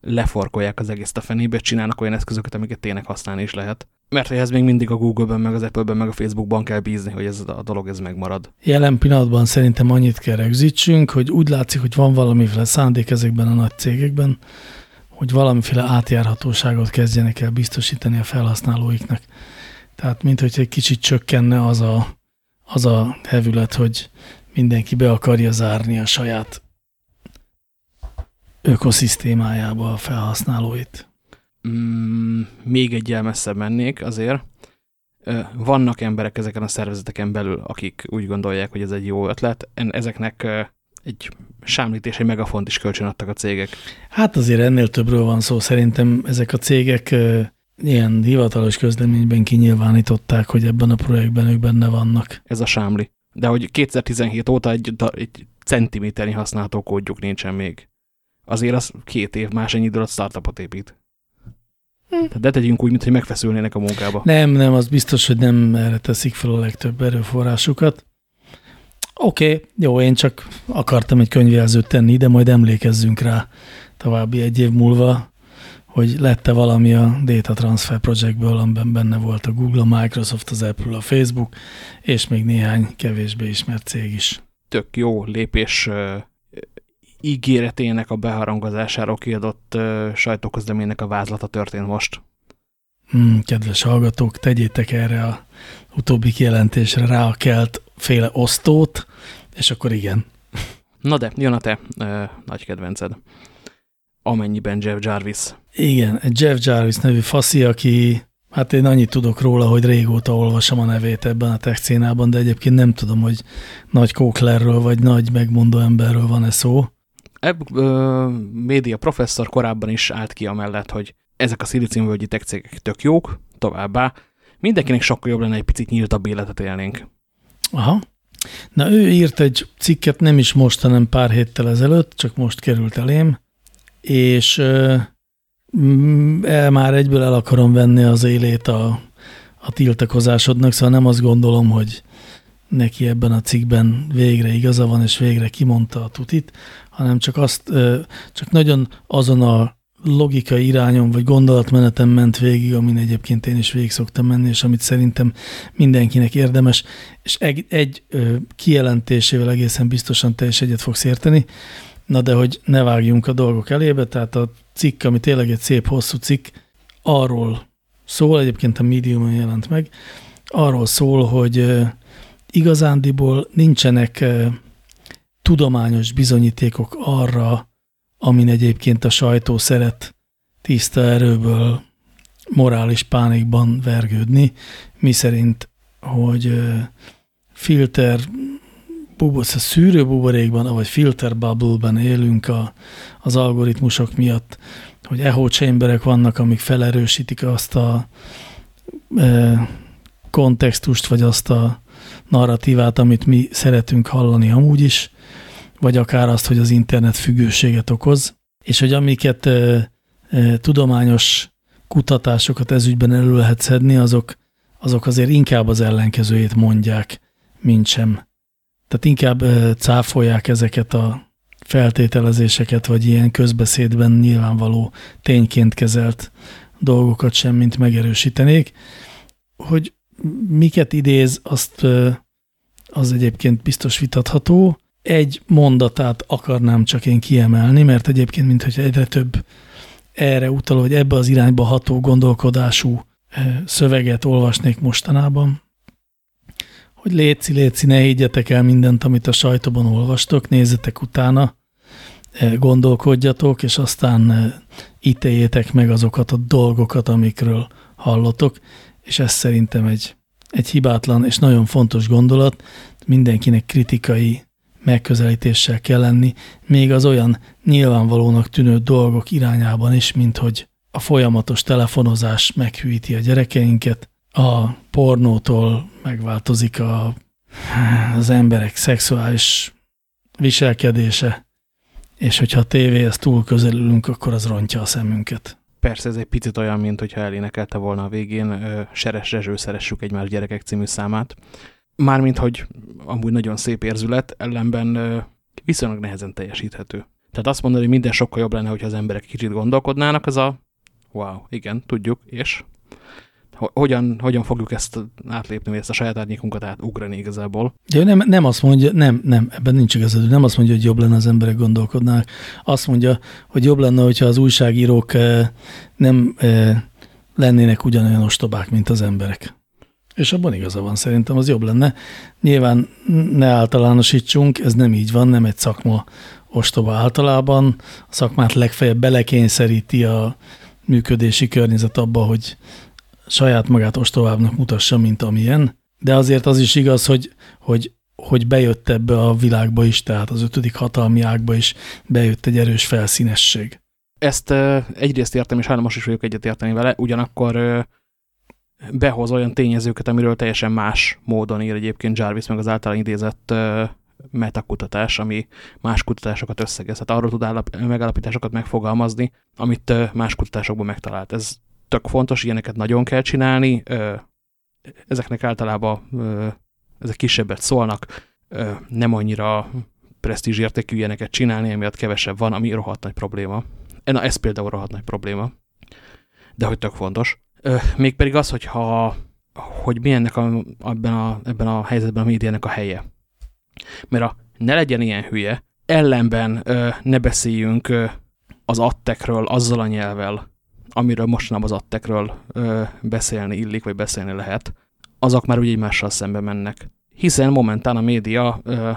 leforkolják az egész a fenébe, csinálnak olyan eszközöket, amiket tényleg használni is lehet. Mert ehhez még mindig a Google-ben, meg az Apple-ben, meg a Facebook-ban kell bízni, hogy ez a dolog ez megmarad. Jelen pillanatban szerintem annyit kell rögzítsünk, hogy úgy látszik, hogy van valamiféle szándék ezekben a nagy cégekben, hogy valamiféle átjárhatóságot kezdjenek el biztosítani a felhasználóiknak. Tehát, mint hogy egy kicsit csökkenne az a az a hevület, hogy mindenki be akarja zárni a saját ökoszisztémájába a felhasználóit. Mm, még egy messzebb mennék azért. Vannak emberek ezeken a szervezeteken belül, akik úgy gondolják, hogy ez egy jó ötlet. Ezeknek egy sámlítés, egy megafont is kölcsön adtak a cégek. Hát azért ennél többről van szó. Szerintem ezek a cégek ilyen hivatalos közleményben kinyilvánították, hogy ebben a projektben ők benne vannak. Ez a sámli. De hogy 2017 óta egy, egy centiméternyi használható kódjuk nincsen még. Azért az két év, más ennyi időt startupot épít. Hm. De tegyünk úgy, mintha megfeszülnének a munkába. Nem, nem, az biztos, hogy nem erre teszik fel a legtöbb erőforrásukat. Oké, okay, jó, én csak akartam egy könyvjelzőt tenni, de majd emlékezzünk rá további egy év múlva, hogy lette valami a Data Transfer Projectből, amiben benne volt a Google, a Microsoft, az Apple, a Facebook, és még néhány kevésbé ismert cég is. Tök jó lépés uh, ígéretének a beharangozására kiadott uh, sajtóközleménynek a vázlata történt most. Hmm, kedves hallgatók, tegyétek erre a utóbbi kijelentésre rá a kelt féle osztót, és akkor igen. Na de, jön a te uh, nagy kedvenced. Amennyiben Jeff Jarvis. Igen, egy Jeff Jarvis nevű faszi, aki, hát én annyit tudok róla, hogy régóta olvasom a nevét ebben a tech szénában, de egyébként nem tudom, hogy nagy kóklerről vagy nagy megmondó emberről van-e szó. Ebb média professzor korábban is állt ki amellett, hogy ezek a szilíciumvölgyi tech cégek tök jók, továbbá mindenkinek sokkal jobb lenne egy picit nyíltabb életet élnénk. Aha. Na ő írt egy cikket nem is most, hanem pár héttel ezelőtt, csak most került elém, és el már egyből el akarom venni az élét a, a tiltakozásodnak, szóval nem azt gondolom, hogy neki ebben a cikkben végre igaza van, és végre kimondta a tutit, hanem csak azt, csak nagyon azon a logikai irányon, vagy gondolatmenetem ment végig, amin egyébként én is végig szoktam menni, és amit szerintem mindenkinek érdemes, és egy, egy kijelentésével egészen biztosan te egyet fogsz érteni, na de hogy ne vágjunk a dolgok elébe, tehát a cikk, ami tényleg egy szép hosszú cikk, arról szól, egyébként a medium jelent meg, arról szól, hogy igazándiból nincsenek tudományos bizonyítékok arra, amin egyébként a sajtó szeret tiszta erőből morális pánikban vergődni, mi szerint, hogy filter a szűrőbuborékban, vagy filter bubble-ben élünk a, az algoritmusok miatt, hogy echo chamberek vannak, amik felerősítik azt a e, kontextust, vagy azt a narratívát, amit mi szeretünk hallani amúgy is, vagy akár azt, hogy az internet függőséget okoz, és hogy amiket e, e, tudományos kutatásokat ezügyben elő lehet szedni, azok, azok azért inkább az ellenkezőjét mondják, mint sem. Tehát inkább cáfolják ezeket a feltételezéseket, vagy ilyen közbeszédben nyilvánvaló tényként kezelt dolgokat sem, mint megerősítenék. Hogy miket idéz, azt az egyébként biztos vitatható, egy mondatát akarnám csak én kiemelni, mert egyébként, mintha egyre több erre utaló, hogy ebbe az irányba ható gondolkodású szöveget olvasnék mostanában, hogy léci, léci, ne higgyetek el mindent, amit a sajtóban olvastok, nézzetek utána, eh, gondolkodjatok, és aztán eh, ítéljétek meg azokat a dolgokat, amikről hallotok, és ez szerintem egy, egy hibátlan és nagyon fontos gondolat, mindenkinek kritikai megközelítéssel kell lenni, még az olyan nyilvánvalónak tűnő dolgok irányában is, mint hogy a folyamatos telefonozás meghűíti a gyerekeinket, a pornótól megváltozik a, az emberek szexuális viselkedése, és hogyha a tévéhez túl közelülünk, akkor az rontja a szemünket. Persze ez egy picit olyan, mint hogyha elénekelte volna a végén Seres Rezső Szeressük egymás gyerekek című számát, Mármint, hogy amúgy nagyon szép érzület, ellenben viszonylag nehezen teljesíthető. Tehát azt mondani, hogy minden sokkal jobb lenne, hogyha az emberek kicsit gondolkodnának, az a wow, igen, tudjuk, és hogyan, hogyan fogjuk ezt átlépni, vagy ezt a saját árnyékunkat átugrani igazából. Ja, nem, nem azt mondja, nem, nem, ebben nincs igazad, nem azt mondja, hogy jobb lenne az emberek gondolkodnának. Azt mondja, hogy jobb lenne, hogyha az újságírók nem lennének ugyanolyan ostobák, mint az emberek. És abban igaza van, szerintem az jobb lenne. Nyilván ne általánosítsunk, ez nem így van, nem egy szakma ostoba általában. A szakmát legfeljebb belekényszeríti a működési környezet abba, hogy saját magát ostobábbnak mutassa, mint amilyen. De azért az is igaz, hogy, hogy, hogy bejött ebbe a világba is, tehát az ötödik hatalmi ágba is bejött egy erős felszínesség. Ezt egyrészt értem, és hajlamos is vagyok egyet érteni vele, ugyanakkor behoz olyan tényezőket, amiről teljesen más módon ír egyébként Jarvis meg az általán idézett metakutatás, ami más kutatásokat összegez. Tehát arról tud megállapításokat megfogalmazni, amit más kutatásokban megtalált. Ez tök fontos, ilyeneket nagyon kell csinálni. Ezeknek általában ezek kisebbet szólnak. nem annyira presztízsértékű ilyeneket csinálni, emiatt kevesebb van, ami rohadt nagy probléma. Na, ez például rohadt nagy probléma, de hogy tök fontos. Mégpedig az, hogyha hogy mi ennek a, ebben, a, ebben a helyzetben a médiának a helye. Mert a ne legyen ilyen hülye, ellenben ne beszéljünk az attekről azzal a nyelvel, amiről mostanában az attekről ö, beszélni illik, vagy beszélni lehet, azok már úgy egymással szembe mennek. Hiszen momentán a média ö,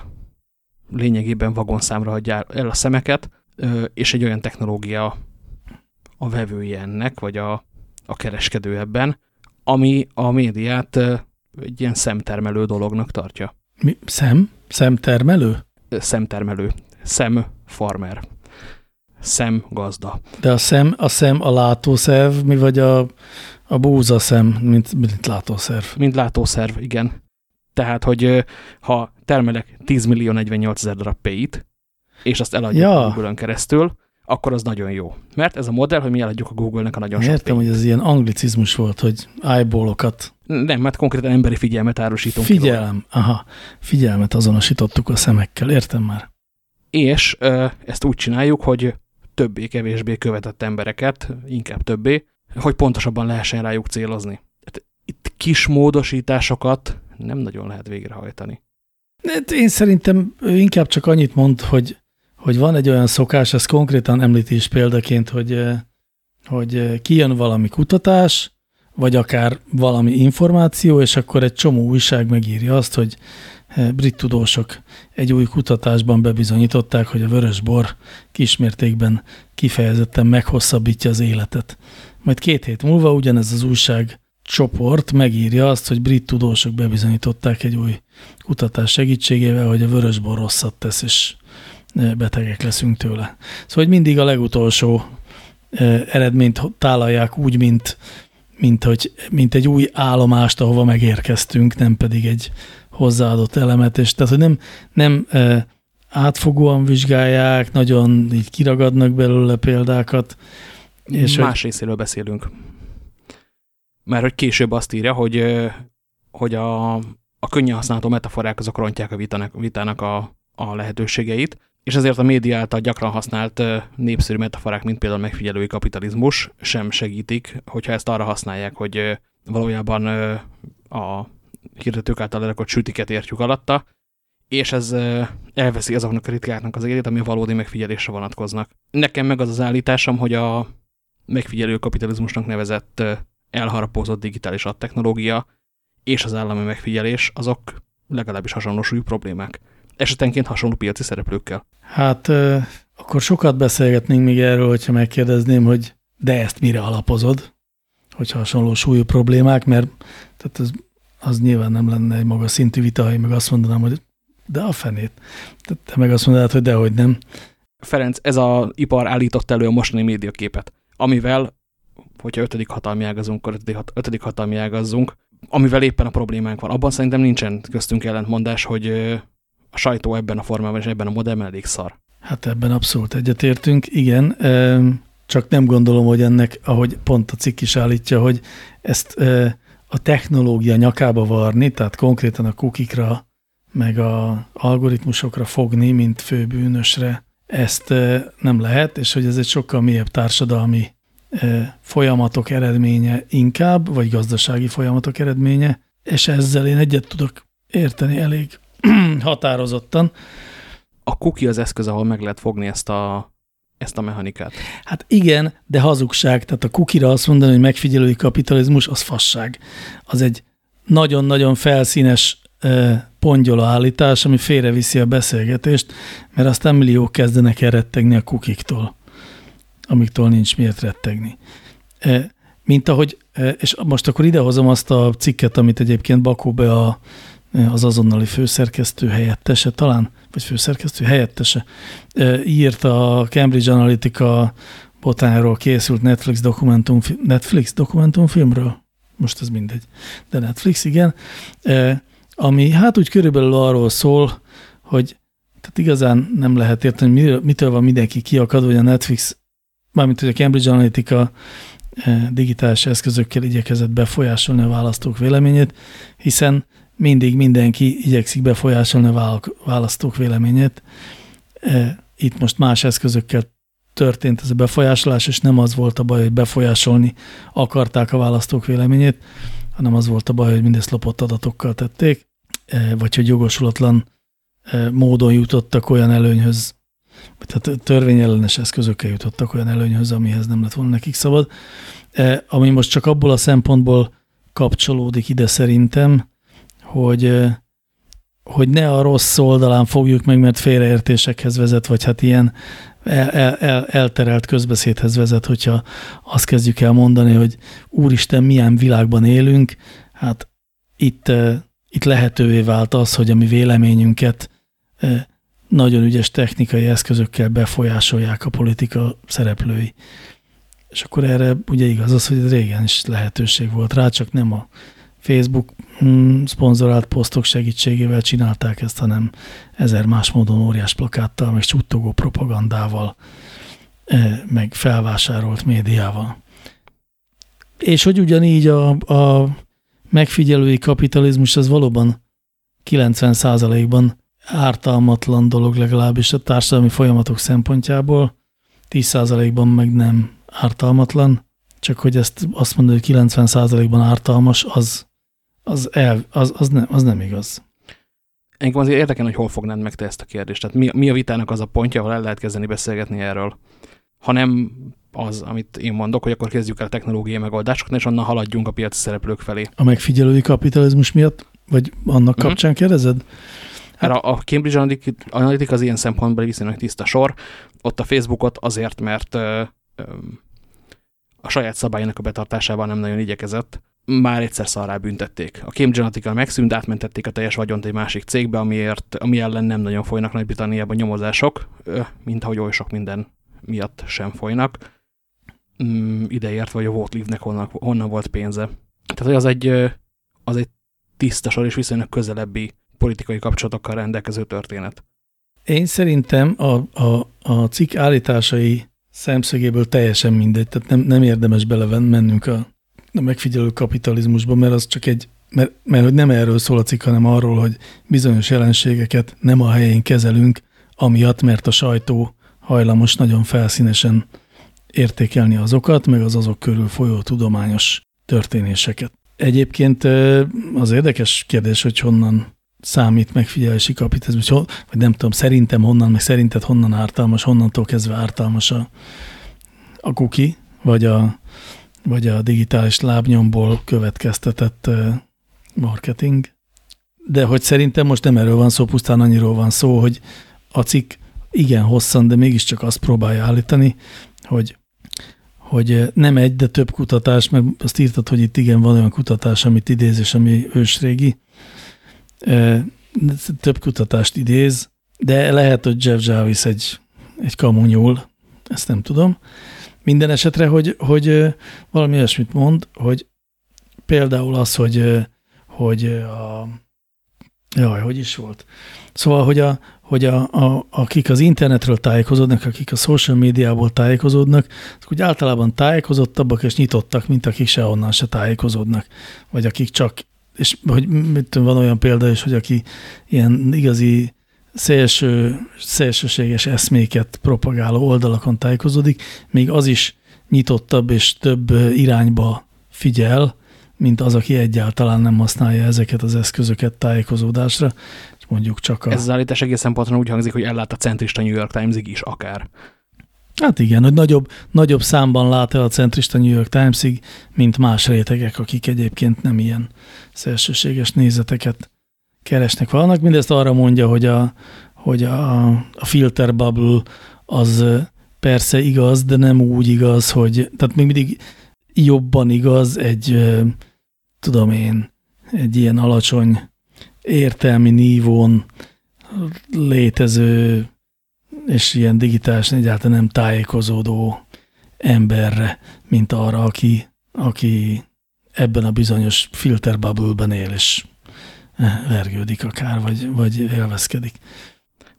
lényegében vagonszámra hagyja el a szemeket, ö, és egy olyan technológia a vevője ennek, vagy a, a kereskedő ebben, ami a médiát ö, egy ilyen szemtermelő dolognak tartja. Mi? Szem? Szemtermelő? Szemtermelő. Szem farmer. Szem gazda. De a szem, a szem a látószerv, mi vagy a, a búza szem, mint, mint látószerv? Mint látószerv, igen. Tehát, hogy ha termelek 10 millió 48 ezer darab PI-t, és azt eladjuk ja. Google-ön keresztül, akkor az nagyon jó. Mert ez a modell, hogy mi eladjuk a Google-nek a nagyon Értem, sok Értem, hogy ez ilyen anglicizmus volt, hogy eyeballokat. Nem, mert konkrétan emberi figyelmet árusítunk. Figyelem, ki aha, figyelmet azonosítottuk a szemekkel, értem már. És ezt úgy csináljuk, hogy többé-kevésbé követett embereket, inkább többé, hogy pontosabban lehessen rájuk célozni. Itt kis módosításokat nem nagyon lehet végrehajtani. Hát én szerintem inkább csak annyit mond, hogy, hogy van egy olyan szokás, ez konkrétan említi is példaként, hogy, hogy kijön valami kutatás, vagy akár valami információ, és akkor egy csomó újság megírja azt, hogy brit tudósok egy új kutatásban bebizonyították, hogy a vörösbor kismértékben kifejezetten meghosszabbítja az életet. Majd két hét múlva ugyanez az újság csoport megírja azt, hogy brit tudósok bebizonyították egy új kutatás segítségével, hogy a vörösbor rosszat tesz, és e, betegek leszünk tőle. Szóval, hogy mindig a legutolsó e, eredményt tálalják úgy, mint, mint, hogy, mint egy új állomást, ahova megérkeztünk, nem pedig egy hozzáadott elemet, és tehát, hogy nem, nem átfogóan vizsgálják, nagyon így kiragadnak belőle példákat. És Más hogy, részéről beszélünk mert hogy később azt írja, hogy, hogy a, a könnyen használható metaforák azok rontják a vitának, vitának a, a lehetőségeit, és ezért a média által gyakran használt népszerű metaforák, mint például megfigyelői kapitalizmus sem segítik, hogyha ezt arra használják, hogy valójában a hirdetők által lerakott sütiket értjük alatta, és ez elveszi azoknak a ritkáknak az élét, ami a valódi megfigyelésre vonatkoznak. Nekem meg az az állításom, hogy a megfigyelő kapitalizmusnak nevezett elharapózott digitális technológia és az állami megfigyelés, azok legalábbis hasonló súlyú problémák. Esetenként hasonló piaci szereplőkkel. Hát akkor sokat beszélgetnénk még erről, hogyha megkérdezném, hogy de ezt mire alapozod, hogy hasonló súlyú problémák, mert tehát az, az nyilván nem lenne egy magas szintű vita, ha én meg azt mondanám, hogy de a fenét. Tehát te meg azt mondanád, hogy dehogy nem. Ferenc, ez a ipar állított elő a mostani médiaképet, amivel hogyha ötödik hatalmi ágazunk, akkor ötödik, hat, ötödik hatalmi ágazzunk, amivel éppen a problémánk van. Abban szerintem nincsen köztünk ellentmondás, hogy a sajtó ebben a formában és ebben a modellben elég szar. Hát ebben abszolút egyetértünk, igen. Csak nem gondolom, hogy ennek, ahogy pont a cikk is állítja, hogy ezt a technológia nyakába varni, tehát konkrétan a kukikra, meg a algoritmusokra fogni, mint főbűnösre, ezt nem lehet, és hogy ez egy sokkal mélyebb társadalmi folyamatok eredménye inkább, vagy gazdasági folyamatok eredménye, és ezzel én egyet tudok érteni elég [clears throat] határozottan. A cookie az eszköz, ahol meg lehet fogni ezt a, ezt a mechanikát. Hát igen, de hazugság. Tehát a kukira azt mondani, hogy megfigyelői kapitalizmus, az fasság. Az egy nagyon-nagyon felszínes pongyola állítás, ami félreviszi a beszélgetést, mert aztán milliók kezdenek el rettegni a kukiktól amiktől nincs miért rettegni. Mint ahogy, és most akkor idehozom azt a cikket, amit egyébként Bakóbe a, az azonnali főszerkesztő helyettese talán, vagy főszerkesztő helyettese e, írt a Cambridge Analytica botánról készült Netflix, dokumentum, Netflix dokumentumfilmről, most ez mindegy, de Netflix, igen, ami hát úgy körülbelül arról szól, hogy tehát igazán nem lehet érteni, mitől van mindenki kiakadva, hogy a Netflix mármint hogy a Cambridge Analytica eh, digitális eszközökkel igyekezett befolyásolni a választók véleményét, hiszen mindig mindenki igyekszik befolyásolni a választók véleményét. Itt most más eszközökkel történt ez a befolyásolás, és nem az volt a baj, hogy befolyásolni akarták a választók véleményét, hanem az volt a baj, hogy mindezt lopott adatokkal tették, vagy hogy jogosulatlan módon jutottak olyan előnyhöz, tehát törvényellenes eszközökkel jutottak olyan előnyhöz, amihez nem lett volna nekik szabad. Ami most csak abból a szempontból kapcsolódik ide szerintem, hogy, hogy ne a rossz oldalán fogjuk meg, mert félreértésekhez vezet, vagy hát ilyen el, el, el, elterelt közbeszédhez vezet, hogyha azt kezdjük el mondani, hogy úristen, milyen világban élünk, hát itt, itt lehetővé vált az, hogy a mi véleményünket nagyon ügyes technikai eszközökkel befolyásolják a politika szereplői. És akkor erre ugye igaz az, hogy régen is lehetőség volt rá, csak nem a Facebook mm, szponzorált posztok segítségével csinálták ezt, hanem ezer más módon óriás plakáttal, meg csuttogó propagandával, meg felvásárolt médiával. És hogy ugyanígy a, a megfigyelői kapitalizmus az valóban 90%-ban ártalmatlan dolog legalábbis a társadalmi folyamatok szempontjából, 10%-ban meg nem ártalmatlan, csak hogy ezt azt mondani, hogy 90%-ban ártalmas, az, az, el, az, az, nem, az nem igaz. Engem azért érdekel, hogy hol fognád meg te ezt a kérdést. Tehát mi, mi a vitának az a pontja, ahol el lehet kezdeni beszélgetni erről. Ha nem az, amit én mondok, hogy akkor kezdjük el a technológiai megoldásokat, és onnan haladjunk a piaci szereplők felé. A megfigyelői kapitalizmus miatt? Vagy annak mhm. kapcsán mm -hmm. kérdezed? Hát, a, a Cambridge Analytica az ilyen szempontból viszonylag tiszta sor. Ott a Facebookot azért, mert ö, ö, a saját szabályának a betartásával nem nagyon igyekezett, már egyszer szarrá büntették. A Cambridge Analytica megszűnt, átmentették a teljes vagyont egy másik cégbe, amiért, ami ellen nem nagyon folynak Nagy-Britanniában nyomozások, mint ahogy oly sok minden miatt sem folynak. Mm, ideértve, hogy a Votlivnek honnan, honnan volt pénze. Tehát, hogy az egy, az egy tiszta sor és viszonylag közelebbi politikai kapcsolatokkal rendelkező történet. Én szerintem a, a, a cikk állításai szemszögéből teljesen mindegy, tehát nem, nem érdemes mennünk a, a megfigyelő kapitalizmusba, mert az csak egy, mert, mert hogy nem erről szól a cikk, hanem arról, hogy bizonyos jelenségeket nem a helyén kezelünk, amiatt, mert a sajtó hajlamos nagyon felszínesen értékelni azokat, meg az azok körül folyó tudományos történéseket. Egyébként az érdekes kérdés, hogy honnan számít megfigyelési kapitalizmus, vagy nem tudom, szerintem honnan, meg szerinted honnan ártalmas, honnantól kezdve ártalmas a, a kuki, vagy a, vagy a digitális lábnyomból következtetett marketing. De hogy szerintem most nem erről van szó, pusztán annyiról van szó, hogy a cikk igen hosszan, de mégiscsak azt próbálja állítani, hogy, hogy nem egy, de több kutatás, meg azt írtad, hogy itt igen van olyan kutatás, amit idéz, és ami ősrégi, több kutatást idéz, de lehet, hogy Jeff Jarvis egy, egy kamunyúl, ezt nem tudom. Minden esetre, hogy, hogy valami olyasmit mond, hogy például az, hogy, hogy a, jaj, hogy is volt? Szóval, hogy, a, hogy a, a, akik az internetről tájékozódnak, akik a social médiából tájékozódnak, azok úgy általában tájékozottabbak és nyitottak, mint akik sehonnan se tájékozódnak, vagy akik csak és hogy mit tudom, van olyan példa is, hogy aki ilyen igazi szélső, szélsőséges eszméket propagáló oldalakon tájékozódik, még az is nyitottabb és több irányba figyel, mint az, aki egyáltalán nem használja ezeket az eszközöket tájékozódásra, mondjuk csak a... Ez az állítás egészen pontosan úgy hangzik, hogy ellát a centrista New York Times-ig is akár. Hát igen, hogy nagyobb, nagyobb számban lát el a centrista New York Times-ig, mint más rétegek, akik egyébként nem ilyen szélsőséges nézeteket keresnek vannak. Mindezt arra mondja, hogy a, hogy a, a filter bubble az persze igaz, de nem úgy igaz, hogy, tehát még mindig jobban igaz egy, tudom én, egy ilyen alacsony értelmi nívón létező és ilyen digitálisan egyáltalán nem tájékozódó emberre, mint arra, aki, aki ebben a bizonyos filter bubble-ben él, és vergődik akár, vagy, vagy élvezkedik.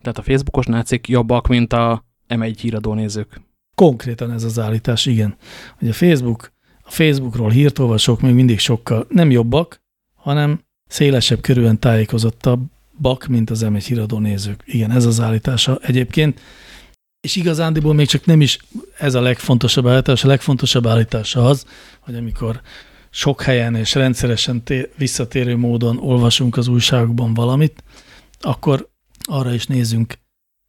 Tehát a Facebookos nácik jobbak, mint a M1 híradó nézők. Konkrétan ez az állítás, igen. Hogy a Facebook, a Facebookról hírt olvasók még mindig sokkal nem jobbak, hanem szélesebb körülön tájékozottabbak, mint az M1 híradó nézők. Igen, ez az állítása egyébként. És igazándiból még csak nem is ez a legfontosabb állítás, a legfontosabb állítása az, hogy amikor sok helyen és rendszeresen visszatérő módon olvasunk az újságokban valamit, akkor arra is nézzünk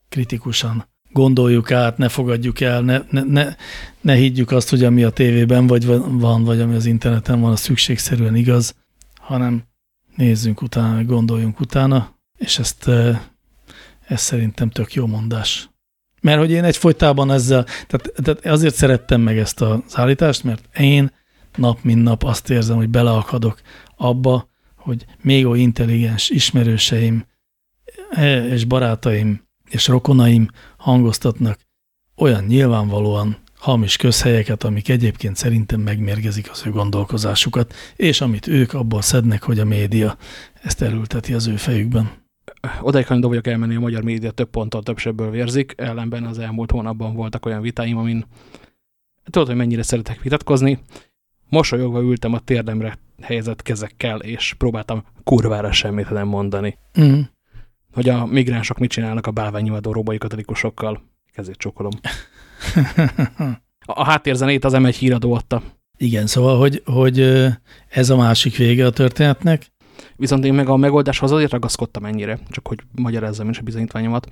kritikusan. Gondoljuk át, ne fogadjuk el, ne, ne, ne, ne higgyük azt, hogy ami a tévében vagy van, vagy ami az interneten van, az szükségszerűen igaz, hanem nézzünk utána, gondoljunk utána, és ezt, ez szerintem tök jó mondás. Mert hogy én egyfolytában ezzel, tehát, tehát azért szerettem meg ezt az állítást, mert én nap mint nap azt érzem, hogy beleakadok abba, hogy még oly intelligens ismerőseim e, és barátaim és rokonaim hangoztatnak olyan nyilvánvalóan hamis közhelyeket, amik egyébként szerintem megmérgezik az ő gondolkozásukat, és amit ők abból szednek, hogy a média ezt elülteti az ő fejükben. Odaig hajlandó vagyok elmenni, a magyar média több ponttal több sebből vérzik, ellenben az elmúlt hónapban voltak olyan vitáim, amin tudod, hogy mennyire szeretek vitatkozni, Mosolyogva ültem a térdemre helyezett kezekkel, és próbáltam kurvára semmit nem mondani. Mm. Hogy a migránsok mit csinálnak a bálványnyilvadó róbai katolikusokkal. Kezét csókolom. [laughs] a háttérzenét az M1 híradó adta. Igen, szóval, hogy, hogy ez a másik vége a történetnek. Viszont én meg a megoldáshoz azért ragaszkodtam ennyire, csak hogy magyarázzam is a bizonyítványomat,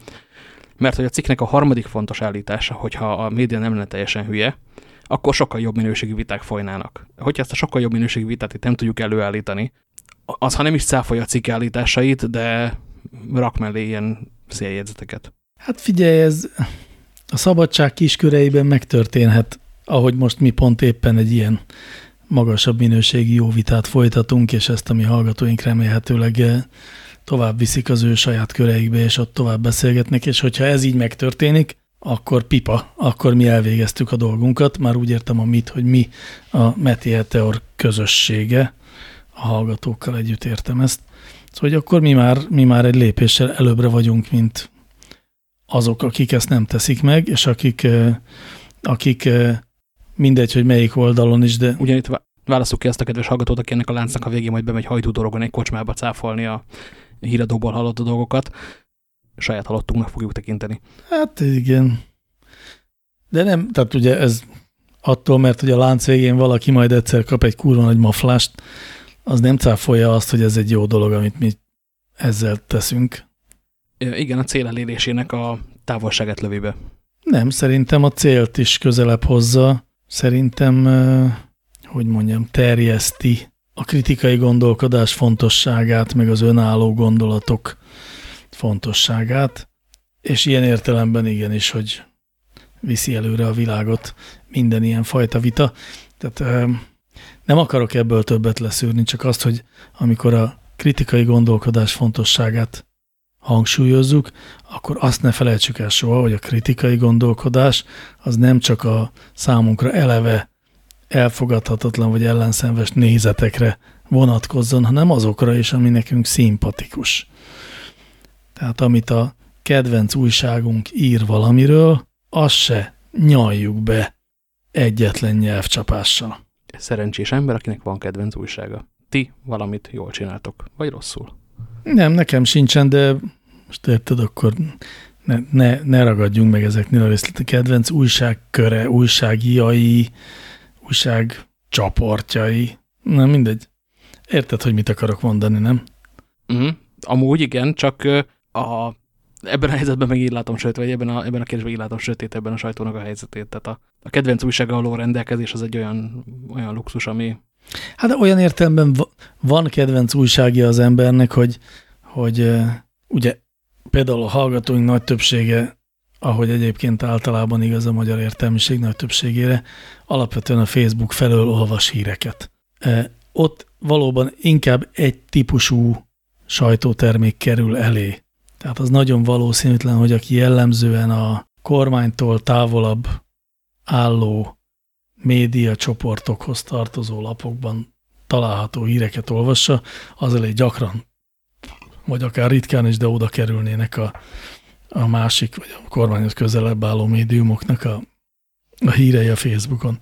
mert hogy a cikknek a harmadik fontos állítása, hogyha a média nem lenne teljesen hülye, akkor sokkal jobb minőségű viták folynának. Hogyha ezt a sokkal jobb minőségű vitát itt nem tudjuk előállítani, az ha nem is cáfolja a cikk állításait, de rak mellé ilyen széljegyzeteket. Hát figyelj, ez a szabadság kisköreiben megtörténhet, ahogy most mi pont éppen egy ilyen magasabb minőségi jó vitát folytatunk, és ezt a mi hallgatóink remélhetőleg eh, tovább viszik az ő saját köreikbe, és ott tovább beszélgetnek, és hogyha ez így megtörténik, akkor pipa, akkor mi elvégeztük a dolgunkat, már úgy értem a mit, hogy mi a Meti Heteor közössége, a hallgatókkal együtt értem ezt, szóval hogy akkor mi már, mi már egy lépéssel előbbre vagyunk, mint azok, akik ezt nem teszik meg, és akik, akik mindegy, hogy melyik oldalon is, de... Ugyanitt válaszuk ki ezt a kedves hallgatót, aki ennek a láncnak a végén majd bemegy hajtúdorogon egy kocsmába cáfolni a híradóból hallott a dolgokat saját halottunknak fogjuk tekinteni. Hát igen. De nem, tehát ugye ez attól, mert hogy a lánc végén valaki majd egyszer kap egy kurva nagy maflást, az nem cáfolja azt, hogy ez egy jó dolog, amit mi ezzel teszünk. Igen, a cél elérésének a távolságát lövébe. Nem, szerintem a célt is közelebb hozza. Szerintem, hogy mondjam, terjeszti a kritikai gondolkodás fontosságát, meg az önálló gondolatok fontosságát, és ilyen értelemben igenis, hogy viszi előre a világot minden ilyen fajta vita. Tehát nem akarok ebből többet leszűrni, csak azt, hogy amikor a kritikai gondolkodás fontosságát hangsúlyozzuk, akkor azt ne felejtsük el soha, hogy a kritikai gondolkodás az nem csak a számunkra eleve elfogadhatatlan vagy ellenszenves nézetekre vonatkozzon, hanem azokra is, ami nekünk szimpatikus. Tehát amit a kedvenc újságunk ír valamiről, azt se nyaljuk be egyetlen nyelvcsapással. Szerencsés ember, akinek van kedvenc újsága. Ti valamit jól csináltok, vagy rosszul? Nem, nekem sincsen, de most érted, akkor ne, ne, ne ragadjunk meg ezeknél a részletek. Kedvenc újságköre, újságiai, újság csoportjai. Nem, mindegy. Érted, hogy mit akarok mondani, nem? -huh. Amúgy igen, csak a, ebben a helyzetben meg így látom sötét, vagy ebben a, ebben a kérdésben így látom sötét ebben a sajtónak a helyzetét. Tehát a, a kedvenc újsággal való rendelkezés az egy olyan, olyan luxus, ami... Hát de olyan értelemben van kedvenc újságja az embernek, hogy, hogy ugye például a hallgatóink nagy többsége, ahogy egyébként általában igaz a magyar értelmiség nagy többségére, alapvetően a Facebook felől olvas híreket. Ott valóban inkább egy típusú sajtótermék kerül elé. Tehát az nagyon valószínűtlen, hogy aki jellemzően a kormánytól távolabb álló média csoportokhoz tartozó lapokban található híreket olvassa, az elég gyakran, vagy akár ritkán is, de oda kerülnének a, a másik, vagy a kormányhoz közelebb álló médiumoknak a, a hírei a Facebookon.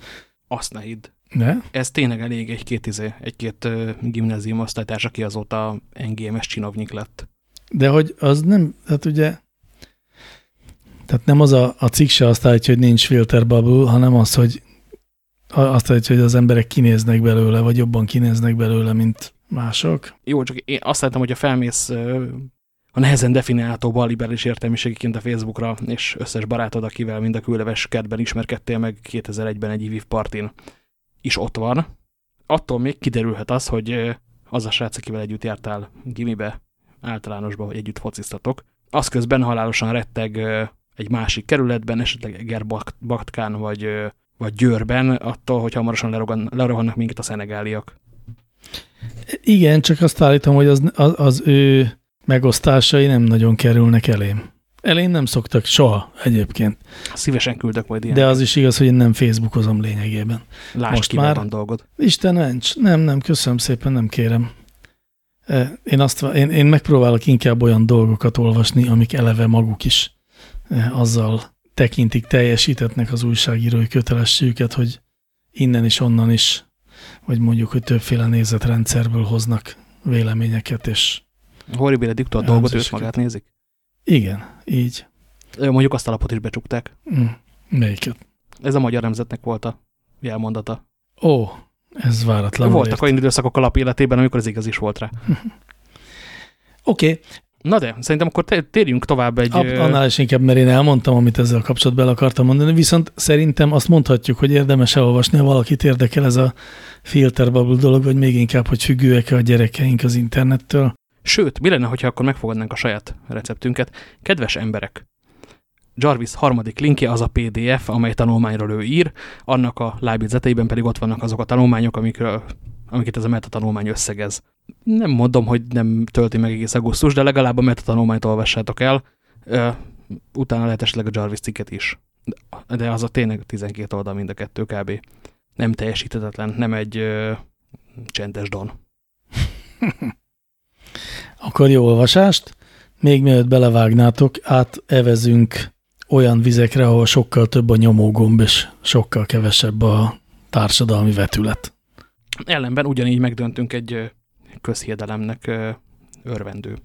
Azt ne hidd. Ne? Ez tényleg elég egy-két izé, egy-két gimnázium osztálytárs, aki azóta NGMS csinovnyik lett. De hogy az nem, tehát ugye, tehát nem az a, a cikk se azt állítja, hogy nincs filter bubble, hanem az, hogy azt állítja, hogy az emberek kinéznek belőle, vagy jobban kinéznek belőle, mint mások. Jó, csak én azt hogy a felmész a nehezen definiálható balliberális értelmiségiként a Facebookra, és összes barátod, akivel mind a külleves kedben ismerkedtél meg 2001-ben egy IVIV partin, is ott van. Attól még kiderülhet az, hogy az a srác, akivel együtt jártál gimibe, általánosba, vagy együtt fociztatok, az közben halálosan retteg egy másik kerületben, esetleg Egerbatkán, vagy, vagy Győrben, attól, hogy hamarosan lerogan, lerohannak minket a szenegáliak. Igen, csak azt állítom, hogy az, az, az ő megosztásai nem nagyon kerülnek elém. Elén nem szoktak soha egyébként. Szívesen küldök majd ilyen. De az is igaz, hogy én nem Facebookozom lényegében. Lásd, Most már van dolgod. Isten nincs. Nem, nem, köszönöm szépen, nem kérem. Én, azt, én, én megpróbálok inkább olyan dolgokat olvasni, amik eleve maguk is azzal tekintik teljesítetnek az újságírói kötelességüket, hogy innen is, onnan is, vagy mondjuk, hogy többféle nézetrendszerből hoznak véleményeket, és Horribile diktor dolgot, őt magát nézik? Igen, így. Mondjuk azt a lapot is becsukták. Mm. Melyiket? Ez a magyar nemzetnek volt a jelmondata. Ó, ez váratlan. Voltak olyan időszakok a lap életében, amikor az igaz is volt rá. [laughs] Oké. Okay. Na de, szerintem akkor térjünk tovább egy... Annál is inkább, mert én elmondtam, amit ezzel kapcsolatban el akartam mondani, viszont szerintem azt mondhatjuk, hogy érdemes elolvasni, ha valakit érdekel ez a filterbubble dolog, vagy még inkább, hogy függőek -e a gyerekeink az internettől. Sőt, mi lenne, ha akkor megfogadnánk a saját receptünket? Kedves emberek, Jarvis harmadik linkje az a PDF, amely tanulmányról ő ír, annak a lábjegyzeteiben pedig ott vannak azok a tanulmányok, amikről, amiket ez a metatanulmány összegez. Nem mondom, hogy nem tölti meg egész augusztus, de legalább a metatanulmányt olvassátok el, utána lehet esetleg a Jarvis cikket is. De az a tényleg 12 oldal mind a kettő kb. Nem teljesíthetetlen, nem egy ö, csendes don. [laughs] Akkor jó olvasást. Még mielőtt belevágnátok, átevezünk olyan vizekre, ahol sokkal több a nyomógomb, és sokkal kevesebb a társadalmi vetület. Ellenben ugyanígy megdöntünk egy közhiedelemnek örvendő.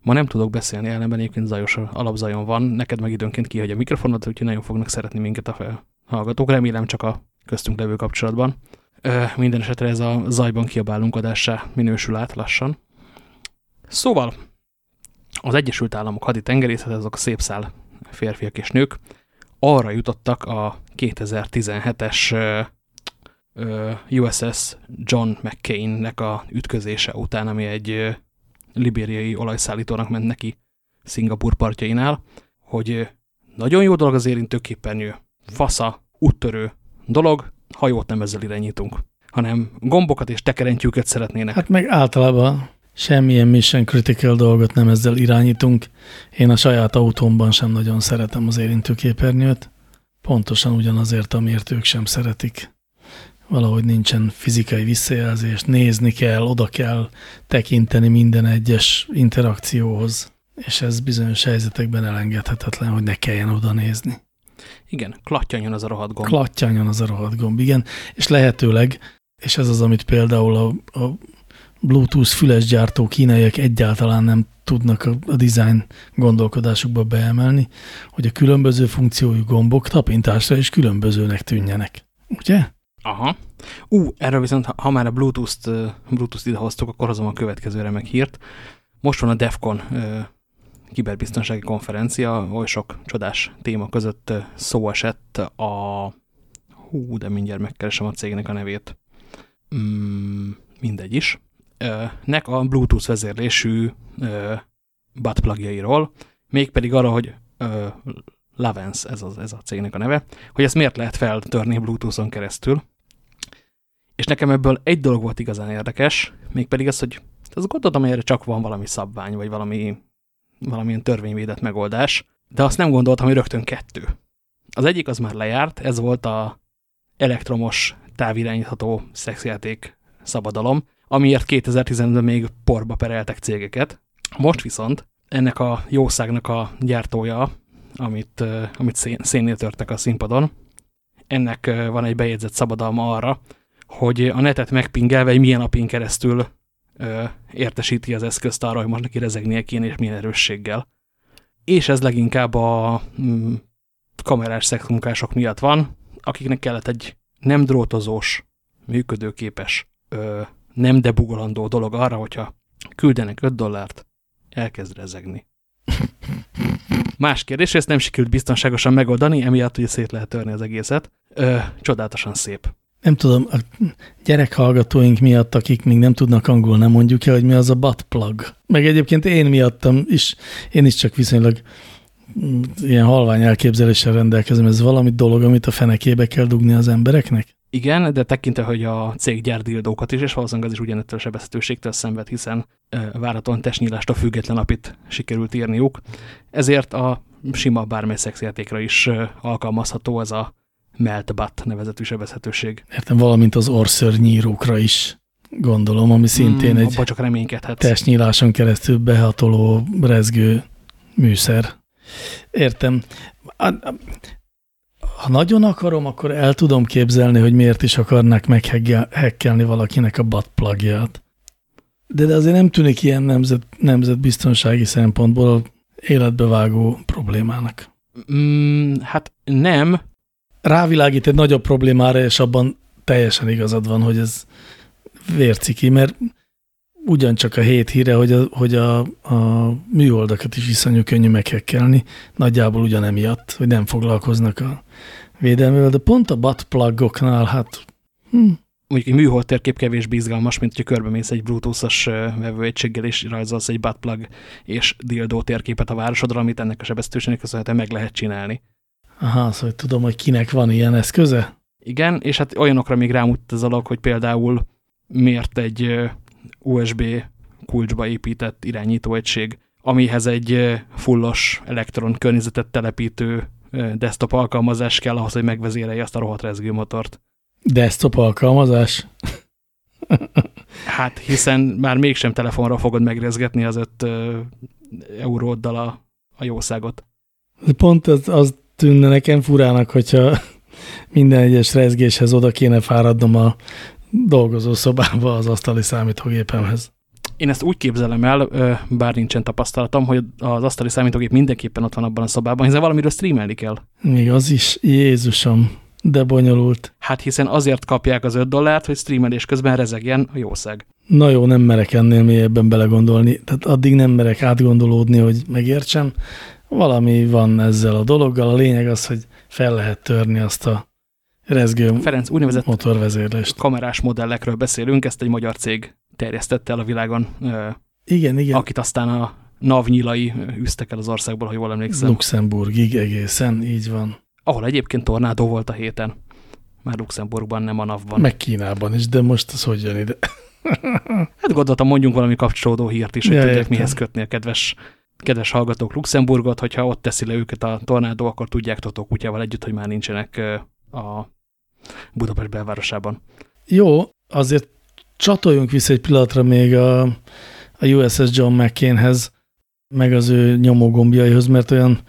Ma nem tudok beszélni, ellenben egyébként zajos alapzajon van, neked meg időnként kihagy a mikrofonot, úgyhogy nagyon fognak szeretni minket a hallgatók, remélem csak a köztünk levő kapcsolatban. Minden esetre ez a zajban kiabálunk adássá minősül át lassan. Szóval az Egyesült Államok haditengerészet, azok szép szál férfiak és nők, arra jutottak a 2017-es USS John McCain-nek a ütközése után, ami egy libériai olajszállítónak ment neki Szingapur partjainál, hogy nagyon jó dolog az érintőképernyő, fasza, úttörő dolog, hajót nem ezzel irányítunk, hanem gombokat és tekerentyűket szeretnének. Hát meg általában Semmilyen mission critical dolgot nem ezzel irányítunk. Én a saját autómban sem nagyon szeretem az érintőképernyőt. Pontosan ugyanazért, amiért ők sem szeretik. Valahogy nincsen fizikai visszajelzés, nézni kell, oda kell tekinteni minden egyes interakcióhoz, és ez bizonyos helyzetekben elengedhetetlen, hogy ne kelljen oda nézni. Igen, klattyanjon az a rohadt gomb. Klattyanjon az a rohadt gomb, igen. És lehetőleg, és ez az, amit például a, a Bluetooth füles gyártó kínaiak egyáltalán nem tudnak a, a design gondolkodásukba beemelni, hogy a különböző funkciójú gombok tapintásra is különbözőnek tűnjenek. Ugye? Aha. Ú, erről viszont, ha már a Bluetooth-t Bluetooth idehoztuk, akkor hozom a következő remek hírt. Most van a DEFCON kiberbiztonsági konferencia, oly sok csodás téma között szó esett a... Hú, de mindjárt megkeresem a cégnek a nevét. Mm, mindegy is nek a Bluetooth vezérlésű buttplugjairól, mégpedig arra, hogy Lavens, ez, az, ez a cégnek a neve, hogy ezt miért lehet feltörni Bluetooth-on keresztül. És nekem ebből egy dolog volt igazán érdekes, mégpedig az, hogy az gondoltam, hogy erre csak van valami szabvány, vagy valami, valamilyen törvényvédett megoldás, de azt nem gondoltam, hogy rögtön kettő. Az egyik az már lejárt, ez volt a elektromos távirányítható szexjáték szabadalom, amiért 2015-ben még porba pereltek cégeket. Most viszont ennek a jószágnak a gyártója, amit, amit szén, szénnél törtek a színpadon, ennek van egy bejegyzett szabadalma arra, hogy a netet megpingelve egy milyen apin keresztül ö, értesíti az eszközt arra, hogy most neki rezegnie kéne, és milyen erősséggel. És ez leginkább a mm, kamerás szexmunkások miatt van, akiknek kellett egy nem drótozós, működőképes, ö, nem debugolandó dolog arra, hogyha küldenek 5 dollárt, elkezd rezegni. Más kérdés, ezt nem sikerült biztonságosan megoldani, emiatt ugye szét lehet törni az egészet. Ö, csodálatosan szép. Nem tudom, a gyerekhallgatóink miatt, akik még nem tudnak angol, nem mondjuk el, hogy mi az a butt plug. Meg egyébként én miattam is, én is csak viszonylag mm, ilyen halvány elképzeléssel rendelkezem. Ez valami dolog, amit a fenekébe kell dugni az embereknek? Igen, de tekintve, hogy a cég gyár dildókat is, és valószínűleg az is ugyanettől a sebezhetőségtől szenved, hiszen váraton testnyílástól független napit sikerült írniuk. Ezért a sima bármely szexjátékra is alkalmazható ez a melt butt nevezetű sebezhetőség. Értem, valamint az orszörnyírókra is gondolom, ami szintén mm, egy csak testnyíláson keresztül behatoló, rezgő műszer. Értem ha nagyon akarom, akkor el tudom képzelni, hogy miért is akarnak meghekkelni valakinek a buttplugját. De, de azért nem tűnik ilyen nemzet, nemzetbiztonsági szempontból életbevágó problémának. Mm, hát nem. Rávilágít egy nagyobb problémára, és abban teljesen igazad van, hogy ez vérciki, mert ugyancsak a hét híre, hogy a, hogy a, a műoldakat is iszonyú könnyű meghekkelni, nagyjából ugyanemiatt, hogy nem foglalkoznak a védelmével, de pont a buttplugoknál, hát... Hm. Mondjuk egy műhold térkép kevésbé izgalmas, mint hogyha körbemész egy Bluetooth-os vevőegységgel, és rajzolsz egy buttplug és dildó térképet a városodra, amit ennek a sebezhetőségnek köszönhetően meg lehet csinálni. Aha, szóval tudom, hogy kinek van ilyen eszköze? Igen, és hát olyanokra még rámutat az alak, hogy például miért egy USB kulcsba épített irányítóegység, amihez egy fullos elektron környezetet telepítő desktop alkalmazás kell ahhoz, hogy megvezérelje azt a rohadt rezgőmotort. Desktop alkalmazás? hát, hiszen már mégsem telefonra fogod megrezgetni az 5 euróddal a, a jószágot. Pont az, az tűnne nekem furának, hogyha minden egyes rezgéshez oda kéne fáradnom a dolgozó szobába az asztali számítógépemhez. Én ezt úgy képzelem el, bár nincsen tapasztalatom, hogy az asztali számítógép mindenképpen ott van abban a szobában, hiszen valamiről streamelni kell. Még az is, Jézusom, de bonyolult. Hát hiszen azért kapják az 5 dollárt, hogy streamelés közben rezegjen a jószág. Na jó, nem merek ennél mélyebben belegondolni. Tehát addig nem merek átgondolódni, hogy megértsem. Valami van ezzel a dologgal. A lényeg az, hogy fel lehet törni azt a rezgő Ferenc, úgynevezett motorvezérlést. kamerás modellekről beszélünk, ezt egy magyar cég terjesztette el a világon. Igen, igen. Akit aztán a NAV nyilai üztek el az országból, ha jól emlékszem. Luxemburgig egészen, így van. Ahol egyébként tornádó volt a héten. Már Luxemburgban, nem a NAV-ban. Meg Kínában is, de most az hogy jön ide? [laughs] hát gondoltam, mondjunk valami kapcsolódó hírt is, hogy ja, tudják értem. mihez kötni a kedves, kedves hallgatók Luxemburgot, hogyha ott teszi le őket a tornádó, akkor tudják Totó kutyával együtt, hogy már nincsenek a Budapest belvárosában. Jó, azért csatoljunk vissza egy pillanatra még a, a USS John McCainhez, meg az ő nyomógombjaihoz, mert olyan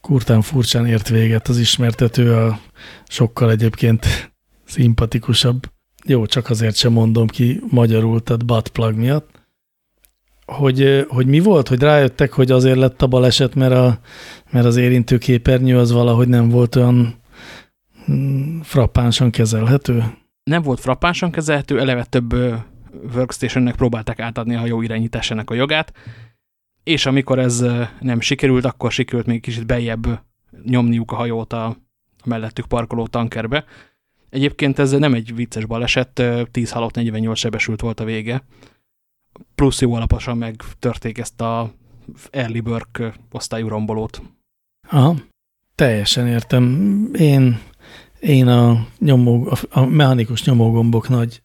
kurtán furcsán ért véget az ismertető, a sokkal egyébként szimpatikusabb. Jó, csak azért sem mondom ki magyarul, tehát buttplug miatt. Hogy, hogy mi volt, hogy rájöttek, hogy azért lett a baleset, mert, a, mert az érintőképernyő az valahogy nem volt olyan frappánsan kezelhető? nem volt frappánsan kezelhető, eleve több workstationnek próbálták átadni a jó irányításának a jogát, és amikor ez nem sikerült, akkor sikerült még kicsit bejebb nyomniuk a hajót a mellettük parkoló tankerbe. Egyébként ez nem egy vicces baleset, 10 halott, 48 sebesült volt a vége. Plusz jó alaposan megtörték ezt a Early Burke osztályú rombolót. Aha, teljesen értem. Én én a, nyomó, a mechanikus nyomógombok nagy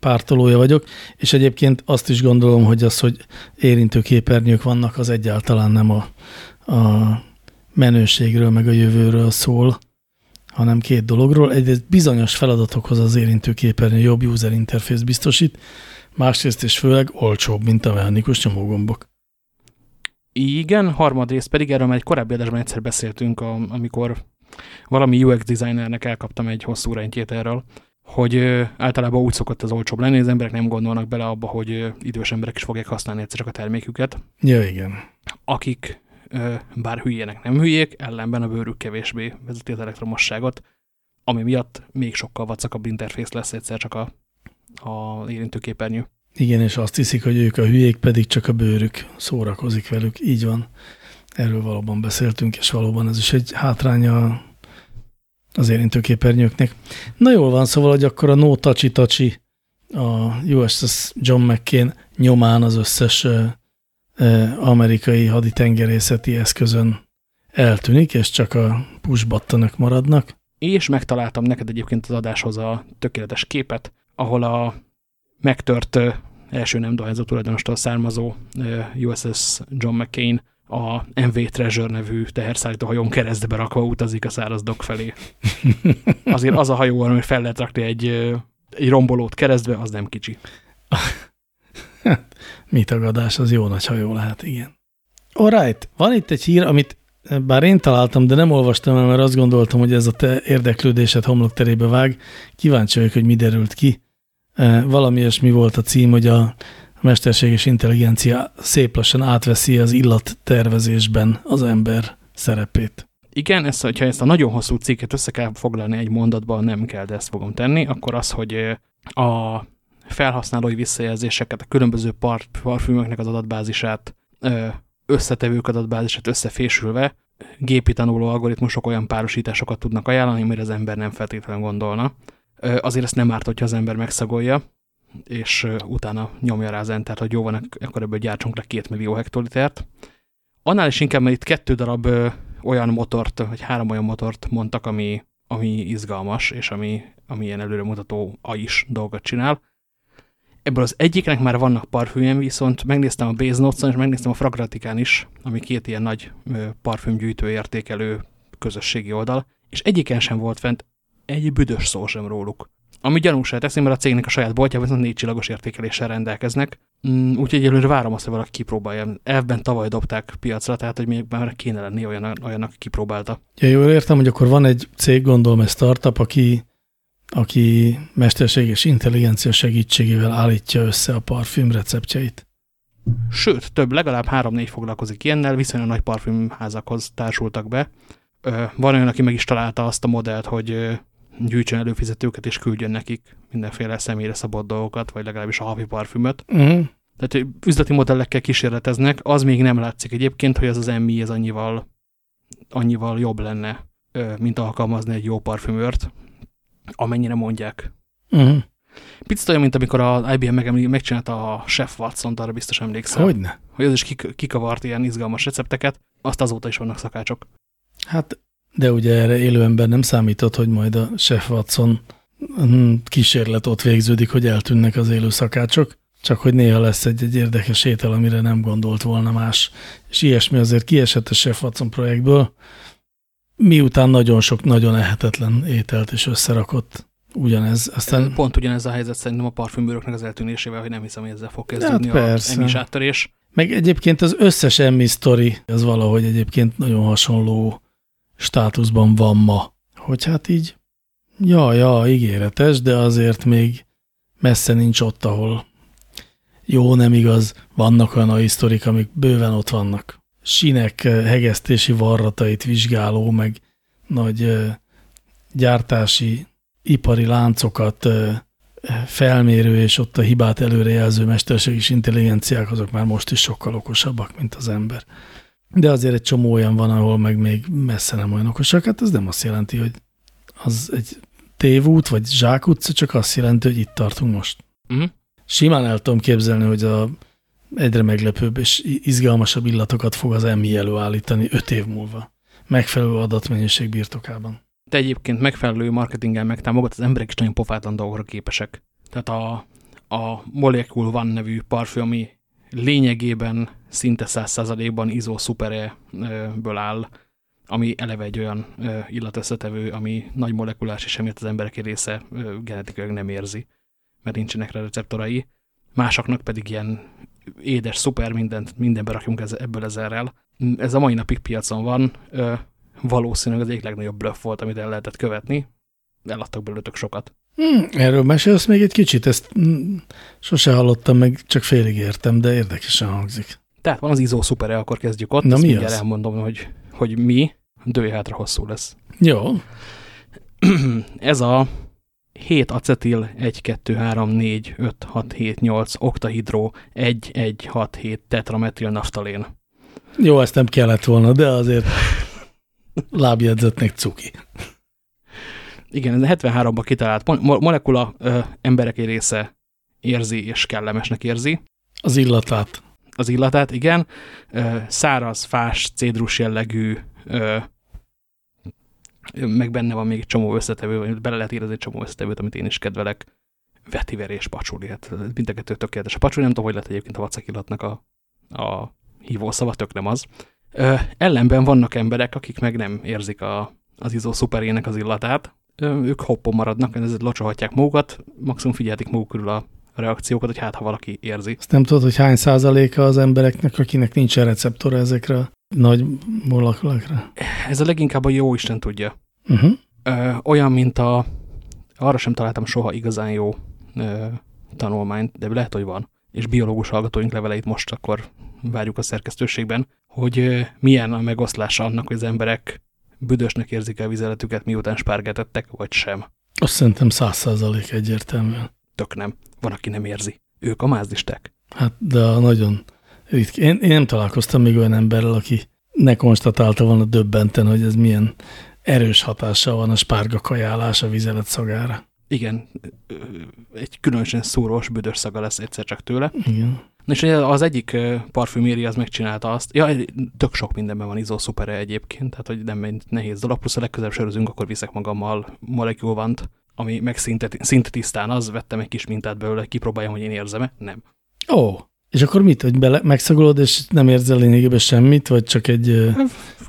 pártolója vagyok, és egyébként azt is gondolom, hogy az, hogy érintő képernyők vannak, az egyáltalán nem a, a menőségről, meg a jövőről szól, hanem két dologról. Egyrészt bizonyos feladatokhoz az érintő képernyő jobb user interface biztosít, másrészt és főleg olcsóbb, mint a mechanikus nyomógombok. Igen, harmadrészt pedig erről már egy korábbi adásban egyszer beszéltünk, amikor valami UX designernek elkaptam egy hosszú rendjét erről, hogy általában úgy szokott az olcsóbb lenni, az emberek nem gondolnak bele abba, hogy idős emberek is fogják használni egyszer csak a terméküket. Ja, igen. Akik bár hülyének nem hülyék, ellenben a bőrük kevésbé vezeti az elektromosságot, ami miatt még sokkal vacakabb interfész lesz egyszer csak a, a érintőképernyő. Igen, és azt hiszik, hogy ők a hülyék, pedig csak a bőrük szórakozik velük. Így van. Erről valóban beszéltünk, és valóban ez is egy hátránya az érintőképernyőknek. Na jól van, szóval, hogy akkor a No Touchy Touchy a USS John McCain nyomán az összes amerikai haditengerészeti eszközön eltűnik, és csak a pushbuttonok maradnak. És megtaláltam neked egyébként az adáshoz a tökéletes képet, ahol a megtört első nem dohányzó tulajdonostól származó USS John McCain a MV Treasure nevű teherszállító hajón keresztbe rakva utazik a száraz dok felé. [laughs] Azért az a hajó, ami fel lehet rakni egy, egy rombolót keresztbe, az nem kicsi. [laughs] Mi tagadás, az jó nagy hajó lehet, igen. Alright, van itt egy hír, amit bár én találtam, de nem olvastam el, mert azt gondoltam, hogy ez a te érdeklődésed homlokterébe vág. Kíváncsi vagyok, hogy mi derült ki. Valami mi volt a cím, hogy a mesterséges intelligencia szép lassan átveszi az illattervezésben az ember szerepét. Igen, ezt, hogyha ezt a nagyon hosszú cikket össze kell foglalni egy mondatban, nem kell, de ezt fogom tenni, akkor az, hogy a felhasználói visszajelzéseket, a különböző par parfümöknek az adatbázisát, összetevők adatbázisát összefésülve, gépi tanuló algoritmusok olyan párosításokat tudnak ajánlani, amire az ember nem feltétlenül gondolna. Azért ezt nem árt, hogyha az ember megszagolja, és utána nyomja rá az entert, hogy jó van, akkor ebből gyártsunk le két millió hektolitert. Annál is inkább, mert itt kettő darab olyan motort, vagy három olyan motort mondtak, ami, ami izgalmas, és ami, ami ilyen előremutató a is dolgot csinál. Ebből az egyiknek már vannak parfümjem, viszont megnéztem a Base notes és megnéztem a Fragratikán is, ami két ilyen nagy parfümgyűjtő értékelő közösségi oldal, és egyiken sem volt fent egy büdös szó sem róluk. Ami gyanúsá teszi, mert a cégnek a saját boltjában viszont négy csillagos értékeléssel rendelkeznek. Mm, úgyhogy egyelőre várom azt, hogy valaki kipróbálja. Elvben tavaly dobták piacra, tehát hogy még már kéne lenni olyan, olyan aki kipróbálta. Ja, jól értem, hogy akkor van egy cég, gondolom egy startup, aki, aki mesterséges intelligencia segítségével állítja össze a parfüm receptjeit. Sőt, több, legalább három-négy foglalkozik ilyennel, viszonylag nagy parfümházakhoz társultak be. Van olyan, aki meg is találta azt a modellt, hogy gyűjtsön előfizetőket, és küldjön nekik mindenféle személyre szabott dolgokat, vagy legalábbis a havi parfümöt. Uh -huh. Tehát üzleti modellekkel kísérleteznek, az még nem látszik egyébként, hogy ez az MI ez annyival, annyival jobb lenne, mint alkalmazni egy jó parfümört, amennyire mondják. Uh -huh. Picit olyan, mint amikor a IBM meg, megcsinálta a Chef watson arra biztos emlékszel. Hogyne? Hogy az is kik kikavart ilyen izgalmas recepteket, azt azóta is vannak szakácsok. Hát de ugye erre élő ember nem számított, hogy majd a Chef Watson hm, kísérlet ott végződik, hogy eltűnnek az élő szakácsok, csak hogy néha lesz egy, egy érdekes étel, amire nem gondolt volna más. És ilyesmi azért kiesett a Chef Watson projektből, miután nagyon sok, nagyon ehetetlen ételt is összerakott ugyanez. Aztán... Pont ugyanez a helyzet szerintem a parfümbőröknek az eltűnésével, hogy nem hiszem, hogy ezzel fog kezdődni hát a emis áttörés. Meg egyébként az összes emmi sztori, az valahogy egyébként nagyon hasonló státuszban van ma. Hogy hát így, ja, ja, ígéretes, de azért még messze nincs ott, ahol jó, nem igaz, vannak olyan a sztorik, amik bőven ott vannak. Sinek eh, hegesztési varratait vizsgáló, meg nagy eh, gyártási ipari láncokat eh, felmérő és ott a hibát előrejelző mesterséges intelligenciák, azok már most is sokkal okosabbak, mint az ember. De azért egy csomó olyan van, ahol meg még messze nem olyan okosak. Hát ez nem azt jelenti, hogy az egy tévút, vagy zsákutca, csak azt jelenti, hogy itt tartunk most. Uh mhm. -huh. Simán el tudom képzelni, hogy a egyre meglepőbb és izgalmasabb illatokat fog az emmi előállítani öt év múlva. Megfelelő adatmennyiség birtokában. De egyébként megfelelő marketinggel megtámogat, az emberek is nagyon pofátlan dolgokra képesek. Tehát a, a Molecule One nevű parfüm, ami lényegében szinte száz százalékban izó szupereből áll, ami eleve egy olyan illatösszetevő, ami nagy molekulás, és emiatt az emberek része genetikailag nem érzi, mert nincsenek rá receptorai. Másoknak pedig ilyen édes, szuper, mindent, mindenbe rakjunk ebből ezerrel. Ez a mai napig piacon van, valószínűleg az egyik legnagyobb bluff volt, amit el lehetett követni. eladtak belőlük sokat. Hmm, erről mesélsz még egy kicsit, ezt mm, sose hallottam, meg csak félig értem, de érdekesen hangzik. Tehát van az Izo Super, akkor kezdjük ott. Na, Ezt mi mindjárt az? elmondom, hogy, hogy mi, dőj hátra hosszú lesz. Jó, Ez a 7 acetil 1, 2, 3, 4, 5, 6, 7, 8 oktahidró 1, 1, 6, 7 tetrametil naftalén. jó, ezt nem kellett volna, de azért lábjegyzetnek cuki. Igen, ez a 73-ban kitalált mo- mo- molekula ö, emberek egy része érzi és kellemesnek érzi. Az illatát. Az illatát, igen. Száraz, fás, cédrus jellegű, meg benne van még egy csomó összetevő, bele lehet érezni egy csomó összetevőt, amit én is kedvelek. Vetiver és pacsuli, hát mind a kettő tökéletes. A pacsuli nem tudom, hogy lehet egyébként a vacak illatnak a, a hívószava, tök nem az. Ö, ellenben vannak emberek, akik meg nem érzik a, az izó szuperének az illatát, Ö, ők hoppon maradnak, ezért locsolhatják magukat, maximum figyeltik maguk körül a reakciókat, hogy hát ha valaki érzi. Azt nem tudod, hogy hány százaléka az embereknek, akinek nincsen receptora ezekre a nagy molekulákra? Ez a leginkább a jó Isten tudja. Uh -huh. Ö, olyan, mint a, arra sem találtam soha igazán jó ö, tanulmányt, de lehet, hogy van. És biológus hallgatóink leveleit most akkor várjuk a szerkesztőségben, hogy ö, milyen a megoszlása annak, hogy az emberek büdösnek érzik a vizeletüket, miután spárgetettek, vagy sem. Azt szerintem száz százalék egyértelműen. Tök nem. Van, aki nem érzi. Ők a mázdisták. Hát, de nagyon ritkán. Én, én nem találkoztam még olyan emberrel, aki ne konstatálta volna döbbenten, hogy ez milyen erős hatással van a spárga kajálás a vizelet szagára. Igen, egy különösen szúrós, büdös szaga lesz egyszer csak tőle. Igen. És az egyik parfüméri az megcsinálta azt, ja, tök sok mindenben van izó szupere egyébként, tehát hogy nem egy nehéz dolog, plusz a legközelebb sörözünk, akkor viszek magammal molekulvant, ami meg szinte, szinte tisztán az, vettem egy kis mintát belőle, kipróbáljam, hogy én érzem-e? Nem. Ó, és akkor mit, hogy bele, megszagolod, és nem érzel lényegében semmit, vagy csak egy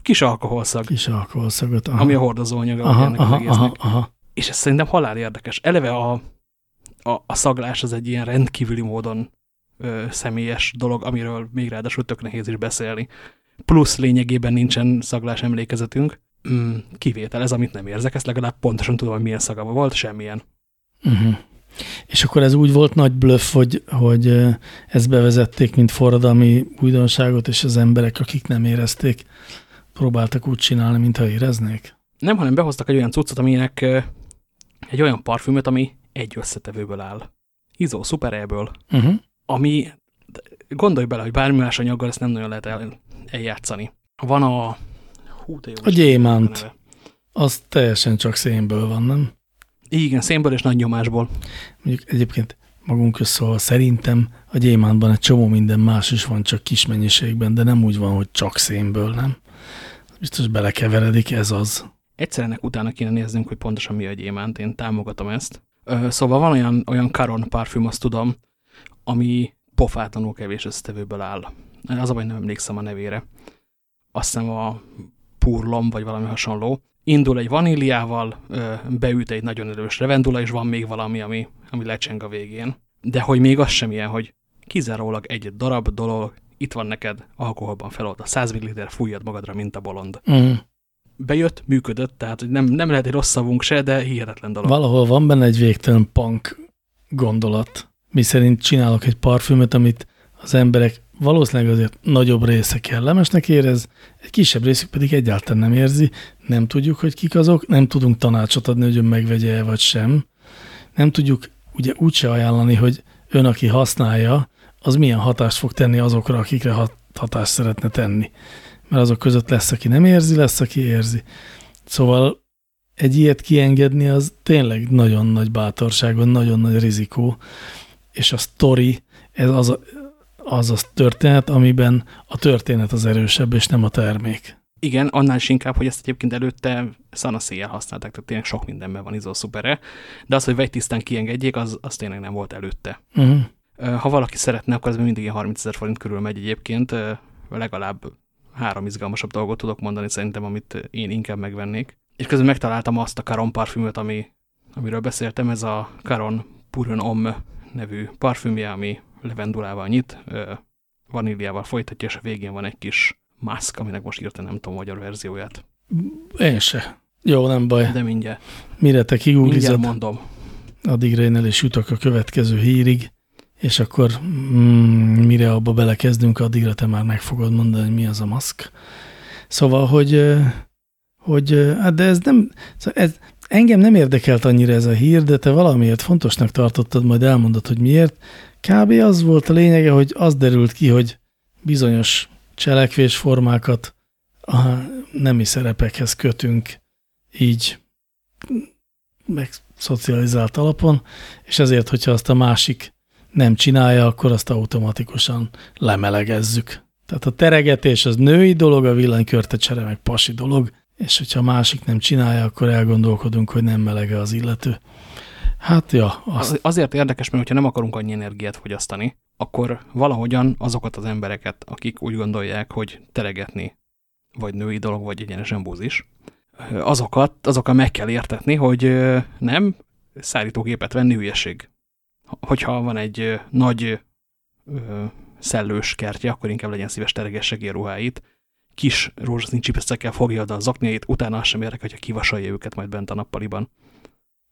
Kis alkoholszag, kis alkoholszagot? Aha, ami a hordozóanyaga aha, ennek aha, aha, aha. És ez szerintem halál érdekes. Eleve a, a, a szaglás az egy ilyen rendkívüli módon ö, személyes dolog, amiről még ráadásul tök nehéz is beszélni. Plusz lényegében nincsen szaglás emlékezetünk. Mm, kivétel ez, amit nem érzek, ezt legalább pontosan tudom, hogy milyen szaga volt, semmilyen. Uh-huh. És akkor ez úgy volt nagy bluff, hogy, hogy ezt bevezették, mint forradalmi újdonságot, és az emberek, akik nem érezték, próbáltak úgy csinálni, mintha éreznék? Nem, hanem behoztak egy olyan cuccot, aminek egy olyan parfümöt, ami egy összetevőből áll. Izó szupererből, Uh-huh. ami, gondolj bele, hogy bármi más anyaggal ezt nem nagyon lehet el, eljátszani. Van a... Hú, de jó A gyémánt. a. Az teljesen csak szénből van, nem? Igen, szénből és nagy nyomásból. Mondjuk egyébként magunk közszólva szerintem a gyémántban egy csomó minden más is van, csak kis mennyiségben, de nem úgy van, hogy csak szénből, nem? Biztos belekeveredik, ez az. Egyszer ennek utána kéne néznünk, hogy pontosan mi a gyémánt, én támogatom ezt. Szóval van olyan, olyan Caron parfüm, azt tudom, ami pofátlanul kevés összetevőből áll. Az a baj, nem emlékszem a nevére. Azt hiszem a purlom, vagy valami hasonló. Indul egy vaníliával, beüt egy nagyon erős revendula, és van még valami, ami, ami lecseng a végén. De hogy még az sem ilyen, hogy kizárólag egy darab dolog, itt van neked, alkoholban felolt a 100 ml, fújjad magadra, mint a bolond. Mm. Bejött, működött, tehát hogy nem, nem lehet egy rossz szavunk se, de hihetetlen dolog. Valahol van benne egy végtelen punk gondolat, mi szerint csinálok egy parfümöt, amit az emberek valószínűleg azért nagyobb része kellemesnek érez, egy kisebb részük pedig egyáltalán nem érzi, nem tudjuk, hogy kik azok, nem tudunk tanácsot adni, hogy ön megvegye -e vagy sem. Nem tudjuk ugye úgyse ajánlani, hogy ön, aki használja, az milyen hatást fog tenni azokra, akikre hat hatást szeretne tenni. Mert azok között lesz, aki nem érzi, lesz, aki érzi. Szóval egy ilyet kiengedni az tényleg nagyon nagy bátorságon, nagyon nagy rizikó, és a sztori, ez az az a történet, amiben a történet az erősebb, és nem a termék. Igen, annál is inkább, hogy ezt egyébként előtte szanaszéjjel használták, tehát tényleg sok mindenben van izó szupere, de az, hogy vegytisztán kiengedjék, az, az tényleg nem volt előtte. Uh -huh. Ha valaki szeretne, akkor ez mindig ilyen 30 ezer forint körül megy egyébként, legalább három izgalmasabb dolgot tudok mondani szerintem, amit én inkább megvennék. És közben megtaláltam azt a Caron parfümöt, ami, amiről beszéltem, ez a Caron Puron Homme nevű parfümje, ami levendulával nyit, vaníliával folytatja, és a végén van egy kis maszk, aminek most írta nem tudom magyar verzióját. Én se. Jó, nem baj. De mindjárt. mire te kigúgizod, mondom. addigra én el is jutok a következő hírig, és akkor mm, mire abba belekezdünk, addigra te már meg fogod mondani, hogy mi az a maszk. Szóval, hogy, hogy hát de ez nem, szóval ez, engem nem érdekelt annyira ez a hír, de te valamiért fontosnak tartottad, majd elmondod, hogy miért. Kb. az volt a lényege, hogy az derült ki, hogy bizonyos cselekvésformákat a nemi szerepekhez kötünk így meg szocializált alapon, és ezért, hogyha azt a másik nem csinálja, akkor azt automatikusan lemelegezzük. Tehát a teregetés az női dolog, a villanykörtecsere meg pasi dolog, és hogyha a másik nem csinálja, akkor elgondolkodunk, hogy nem melege az illető. Hát ja. Azt... Azért érdekes, mert hogyha nem akarunk annyi energiát fogyasztani, akkor valahogyan azokat az embereket, akik úgy gondolják, hogy teregetni vagy női dolog, vagy egyenesen búzis, azokat, azokkal meg kell értetni, hogy nem, szállítógépet venni hülyeség. Hogyha van egy nagy szellős kertje, akkor inkább legyen szíves teregesse ruháit, kis rózsaszín csipeszekkel fogja oda az aknyait, utána azt sem érek, hogyha kivasalja őket majd bent a nappaliban.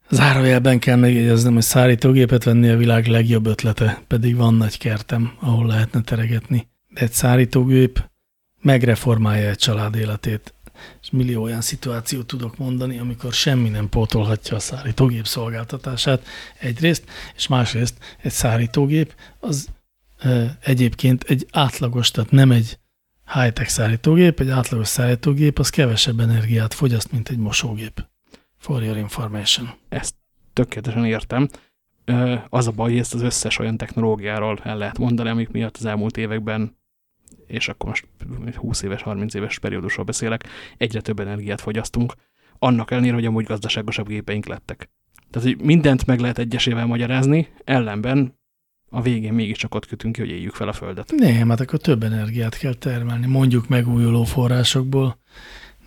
Zárójelben kell megjegyeznem, hogy szállítógépet venni a világ legjobb ötlete, pedig van nagy kertem, ahol lehetne teregetni. De egy szállítógép megreformálja egy család életét. És millió olyan szituációt tudok mondani, amikor semmi nem pótolhatja a szállítógép szolgáltatását egyrészt, és másrészt egy szállítógép az e, egyébként egy átlagos, tehát nem egy high-tech szállítógép, egy átlagos szállítógép az kevesebb energiát fogyaszt, mint egy mosógép. For your information. Ezt tökéletesen értem. Az a baj, hogy ezt az összes olyan technológiáról el lehet mondani, amik miatt az elmúlt években és akkor most 20 éves, 30 éves periódusról beszélek, egyre több energiát fogyasztunk, annak ellenére, hogy amúgy gazdaságosabb gépeink lettek. Tehát, hogy mindent meg lehet egyesével magyarázni, ellenben a végén mégiscsak ott kötünk ki, hogy éljük fel a Földet. Nem, hát akkor több energiát kell termelni, mondjuk megújuló forrásokból,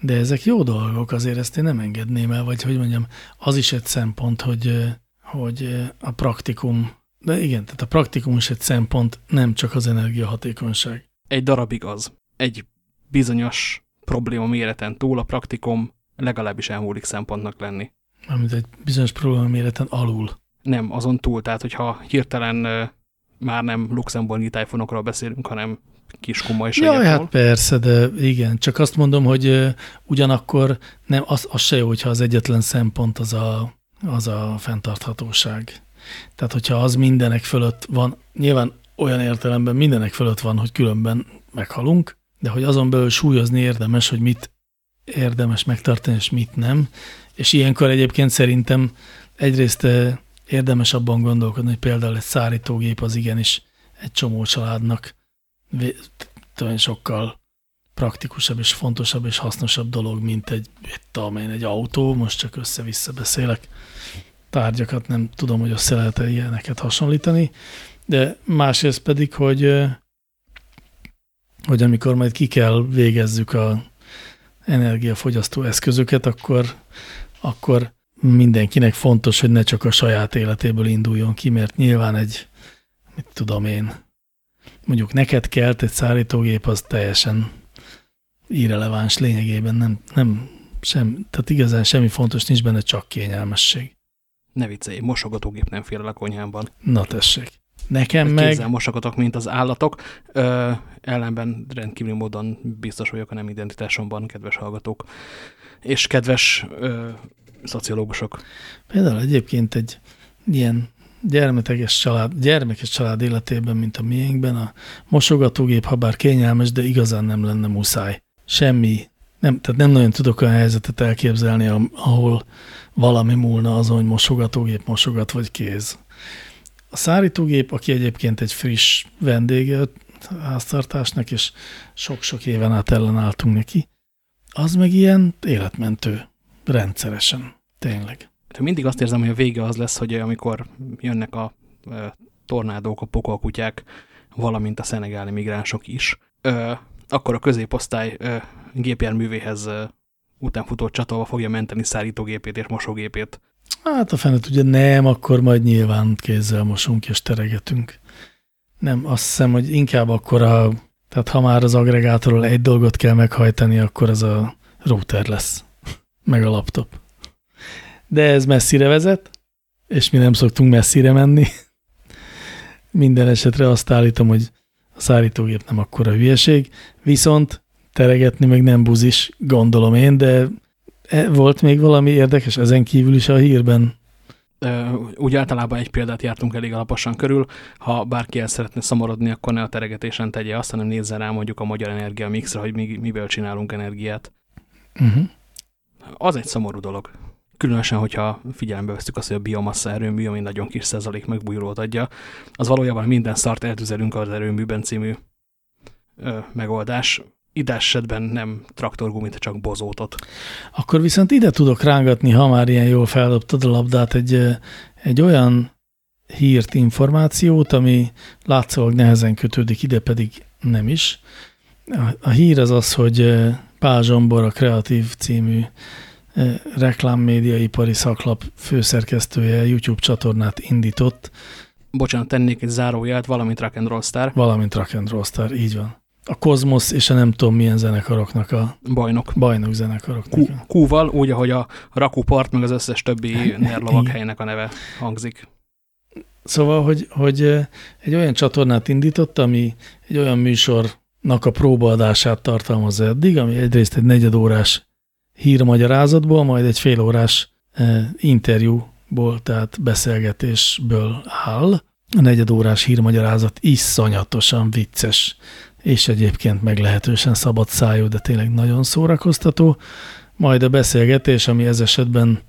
de ezek jó dolgok, azért ezt én nem engedném el, vagy hogy mondjam, az is egy szempont, hogy, hogy a praktikum, de igen, tehát a praktikum is egy szempont, nem csak az energiahatékonyság egy darabig az. Egy bizonyos probléma méreten túl a praktikum legalábbis elmúlik szempontnak lenni. Amit egy bizonyos probléma méreten alul. Nem, azon túl. Tehát, hogyha hirtelen már nem luxemburgi tájfonokról beszélünk, hanem kis komoly Jaj, hát persze, de igen. Csak azt mondom, hogy ugyanakkor nem, az, az se jó, hogyha az egyetlen szempont az a, az a fenntarthatóság. Tehát, hogyha az mindenek fölött van, nyilván olyan értelemben mindenek fölött van, hogy különben meghalunk, de hogy azon belül súlyozni érdemes, hogy mit érdemes megtartani, és mit nem. És ilyenkor egyébként szerintem egyrészt érdemes abban gondolkodni, hogy például egy szárítógép az igenis egy csomó családnak sokkal praktikusabb és fontosabb és hasznosabb dolog, mint egy, egy, egy autó, most csak össze-vissza beszélek. Tárgyakat, nem tudom, hogy össze lehet-e ilyeneket hasonlítani, de másrészt pedig, hogy, hogy amikor majd ki kell végezzük a energiafogyasztó eszközöket, akkor, akkor mindenkinek fontos, hogy ne csak a saját életéből induljon ki, mert nyilván egy, mit tudom én, mondjuk neked kelt egy szállítógép, az teljesen irreleváns lényegében, nem, nem sem, tehát igazán semmi fontos nincs benne, csak kényelmesség. Ne viccelj, mosogatógép nem fér el a konyhámban. Na tessék. Nekem meg... Kézzel mosogatok, mint az állatok. Ö, ellenben rendkívül módon biztos vagyok a nem identitásomban, kedves hallgatók. És kedves ö, szociológusok. Például egyébként egy ilyen gyermekes család, gyermekes család életében, mint a miénkben, a mosogatógép, ha bár kényelmes, de igazán nem lenne muszáj. Semmi, nem, tehát nem nagyon tudok olyan helyzetet elképzelni, ahol valami múlna azon, hogy mosogatógép mosogat, vagy kéz. A szárítógép, aki egyébként egy friss vendége a háztartásnak, és sok-sok éven át ellenálltunk neki, az meg ilyen életmentő, rendszeresen, tényleg. Mindig azt érzem, hogy a vége az lesz, hogy amikor jönnek a tornádók, a pokolkutyák, valamint a szenegáli migránsok is, akkor a középosztály gépjárművéhez utánfutó csatolva fogja menteni szállítógépét és mosógépét. Hát a fenet ugye nem, akkor majd nyilván kézzel mosunk és teregetünk. Nem, azt hiszem, hogy inkább akkor a, tehát ha már az agregátorról egy dolgot kell meghajtani, akkor az a router lesz, meg a laptop. De ez messzire vezet, és mi nem szoktunk messzire menni. Minden esetre azt állítom, hogy a szárítógép nem akkora hülyeség, viszont teregetni meg nem buzis, gondolom én, de e, volt még valami érdekes ezen kívül is a hírben? Úgy általában egy példát jártunk elég alaposan körül. Ha bárki el szeretne szomorodni, akkor ne a teregetésen tegye azt, hanem nézzen rá mondjuk a magyar energia mixre, hogy mi, mivel csinálunk energiát. Uh mhm. -huh. Az egy szomorú dolog. Különösen, hogyha figyelembe vesztük azt, hogy a biomassa erőmű, ami nagyon kis százalék megbújulót adja, az valójában minden szart eltüzelünk az erőműben című ö, megoldás idás esetben nem traktorgumit, csak bozótot. Akkor viszont ide tudok rángatni, ha már ilyen jól feldobtad a labdát, egy, egy olyan hírt, információt, ami látszólag nehezen kötődik, ide pedig nem is. A, a hír az az, hogy Pál Zsombor, a Kreatív című reklámmédiaipari szaklap főszerkesztője YouTube csatornát indított. Bocsánat, tennék egy záróját, valamint Rock and Roll Star. Valamint Rock and Roll Star, így van a Kozmosz és a nem tudom milyen zenekaroknak a bajnok, bajnok zenekaroknak. Kúval, úgy, ahogy a Rakupart, meg az összes többi [laughs] nerlovak helynek a neve hangzik. Szóval, hogy, hogy egy olyan csatornát indított, ami egy olyan műsornak a próbaadását tartalmazza eddig, ami egyrészt egy negyedórás hírmagyarázatból, majd egy félórás interjúból, tehát beszélgetésből áll. A negyedórás hírmagyarázat iszonyatosan vicces és egyébként meglehetősen szabad szájú, de tényleg nagyon szórakoztató. Majd a beszélgetés, ami ez esetben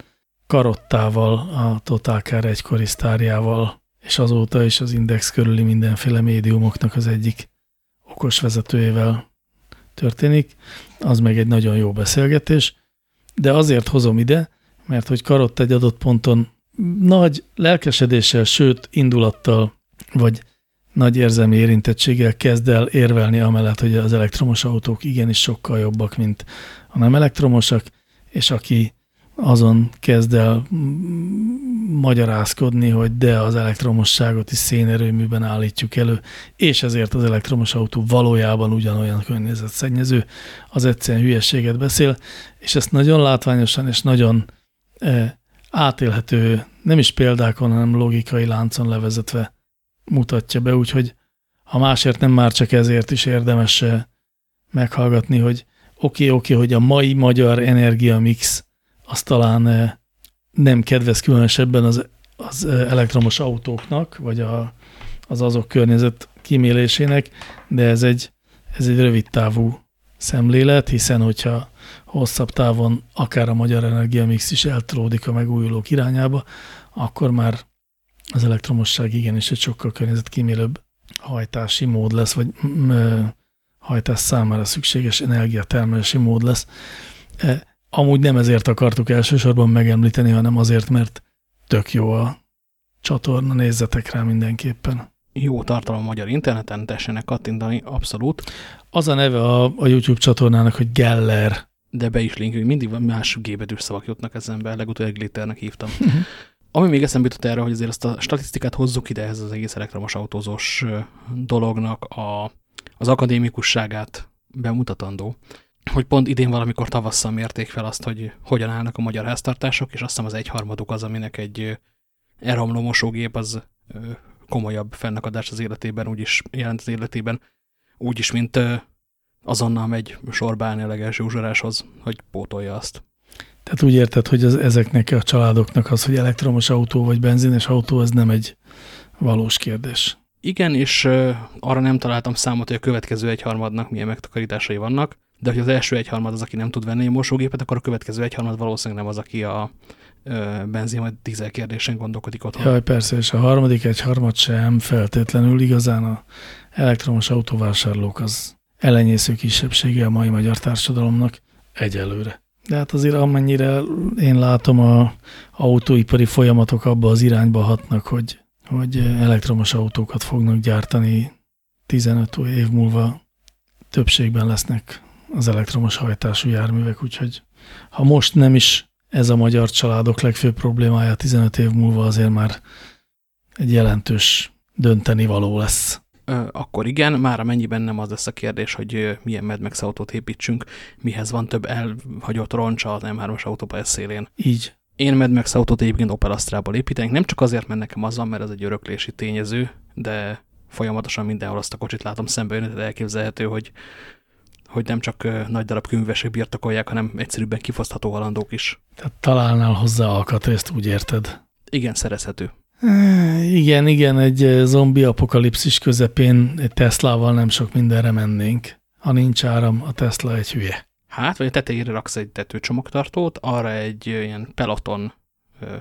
Karottával, a Totálkár egykori sztárjával, és azóta is az Index körüli mindenféle médiumoknak az egyik okos vezetőjével történik, az meg egy nagyon jó beszélgetés, de azért hozom ide, mert hogy Karott egy adott ponton nagy lelkesedéssel, sőt indulattal, vagy nagy érzelmi érintettséggel kezd el érvelni amellett, hogy az elektromos autók igenis sokkal jobbak, mint a nem elektromosak, és aki azon kezd el magyarázkodni, hogy de az elektromosságot is szénerőműben állítjuk elő, és ezért az elektromos autó valójában ugyanolyan környezetszennyező, az egyszerűen hülyeséget beszél, és ezt nagyon látványosan és nagyon e, átélhető, nem is példákon, hanem logikai láncon levezetve mutatja be, úgyhogy ha másért nem már csak ezért is érdemes eh, meghallgatni, hogy oké, okay, oké, okay, hogy a mai magyar energiamix az talán eh, nem kedvez különösebben az, az eh, elektromos autóknak, vagy a, az azok környezet kimélésének, de ez egy, ez egy rövid távú szemlélet, hiszen hogyha hosszabb távon akár a magyar energiamix is eltolódik a megújulók irányába, akkor már az elektromosság igenis egy sokkal környezetkímélőbb hajtási mód lesz, vagy hajtás számára szükséges energiatermelési mód lesz. E, amúgy nem ezért akartuk elsősorban megemlíteni, hanem azért, mert tök jó a csatorna, nézzetek rá mindenképpen. Jó tartalom a magyar interneten, tessenek kattintani, abszolút. Az a neve a, a YouTube csatornának, hogy Geller. De be is linkünk, mindig más gébetűs szavak jutnak eszembe, legutóbb Glitternek hívtam. Ami még eszembe jutott erre, hogy azért ezt a statisztikát hozzuk ide, ez az egész elektromos autózós dolognak a, az akadémikusságát bemutatandó, hogy pont idén valamikor tavasszal mérték fel azt, hogy hogyan állnak a magyar háztartások, és azt hiszem az egyharmaduk az, aminek egy elromló mosógép az komolyabb fennakadás az életében, úgyis jelent az életében, úgyis, mint azonnal megy sorba állni a legelső uzsoráshoz, hogy pótolja azt. Tehát úgy érted, hogy az, ezeknek a családoknak az, hogy elektromos autó vagy benzines autó, ez nem egy valós kérdés. Igen, és arra nem találtam számot, hogy a következő egyharmadnak milyen megtakarításai vannak, de hogy az első egyharmad az, aki nem tud venni egy mosógépet, akkor a következő egyharmad valószínűleg nem az, aki a benzin vagy dízel kérdésen gondolkodik otthon. Jaj, persze, és a harmadik egyharmad sem feltétlenül igazán a elektromos autóvásárlók az elenyésző kisebbsége a mai magyar társadalomnak egyelőre. De hát azért amennyire én látom, a autóipari folyamatok abba az irányba hatnak, hogy, hogy elektromos autókat fognak gyártani 15 év múlva többségben lesznek az elektromos hajtású járművek, úgyhogy ha most nem is ez a magyar családok legfőbb problémája, 15 év múlva azért már egy jelentős dönteni való lesz akkor igen, már amennyiben nem az lesz a kérdés, hogy milyen Mad Max autót építsünk, mihez van több elhagyott roncsa az M3-as autópálya szélén. Így. Én Mad Max autót egyébként Opel Astra-ból építenék, nem csak azért, mert nekem az van, mert ez egy öröklési tényező, de folyamatosan mindenhol azt a kocsit látom szembe tehát elképzelhető, hogy, hogy nem csak nagy darab könyvesek birtokolják, hanem egyszerűbben kifosztható halandók is. Tehát találnál hozzá alkatrészt, úgy érted? Igen, szerezhető. Igen, igen, egy zombi apokalipszis közepén egy Teslával nem sok mindenre mennénk. Ha nincs áram, a Tesla egy hülye. Hát, vagy a tetejére raksz egy tetőcsomagtartót, arra egy ilyen peloton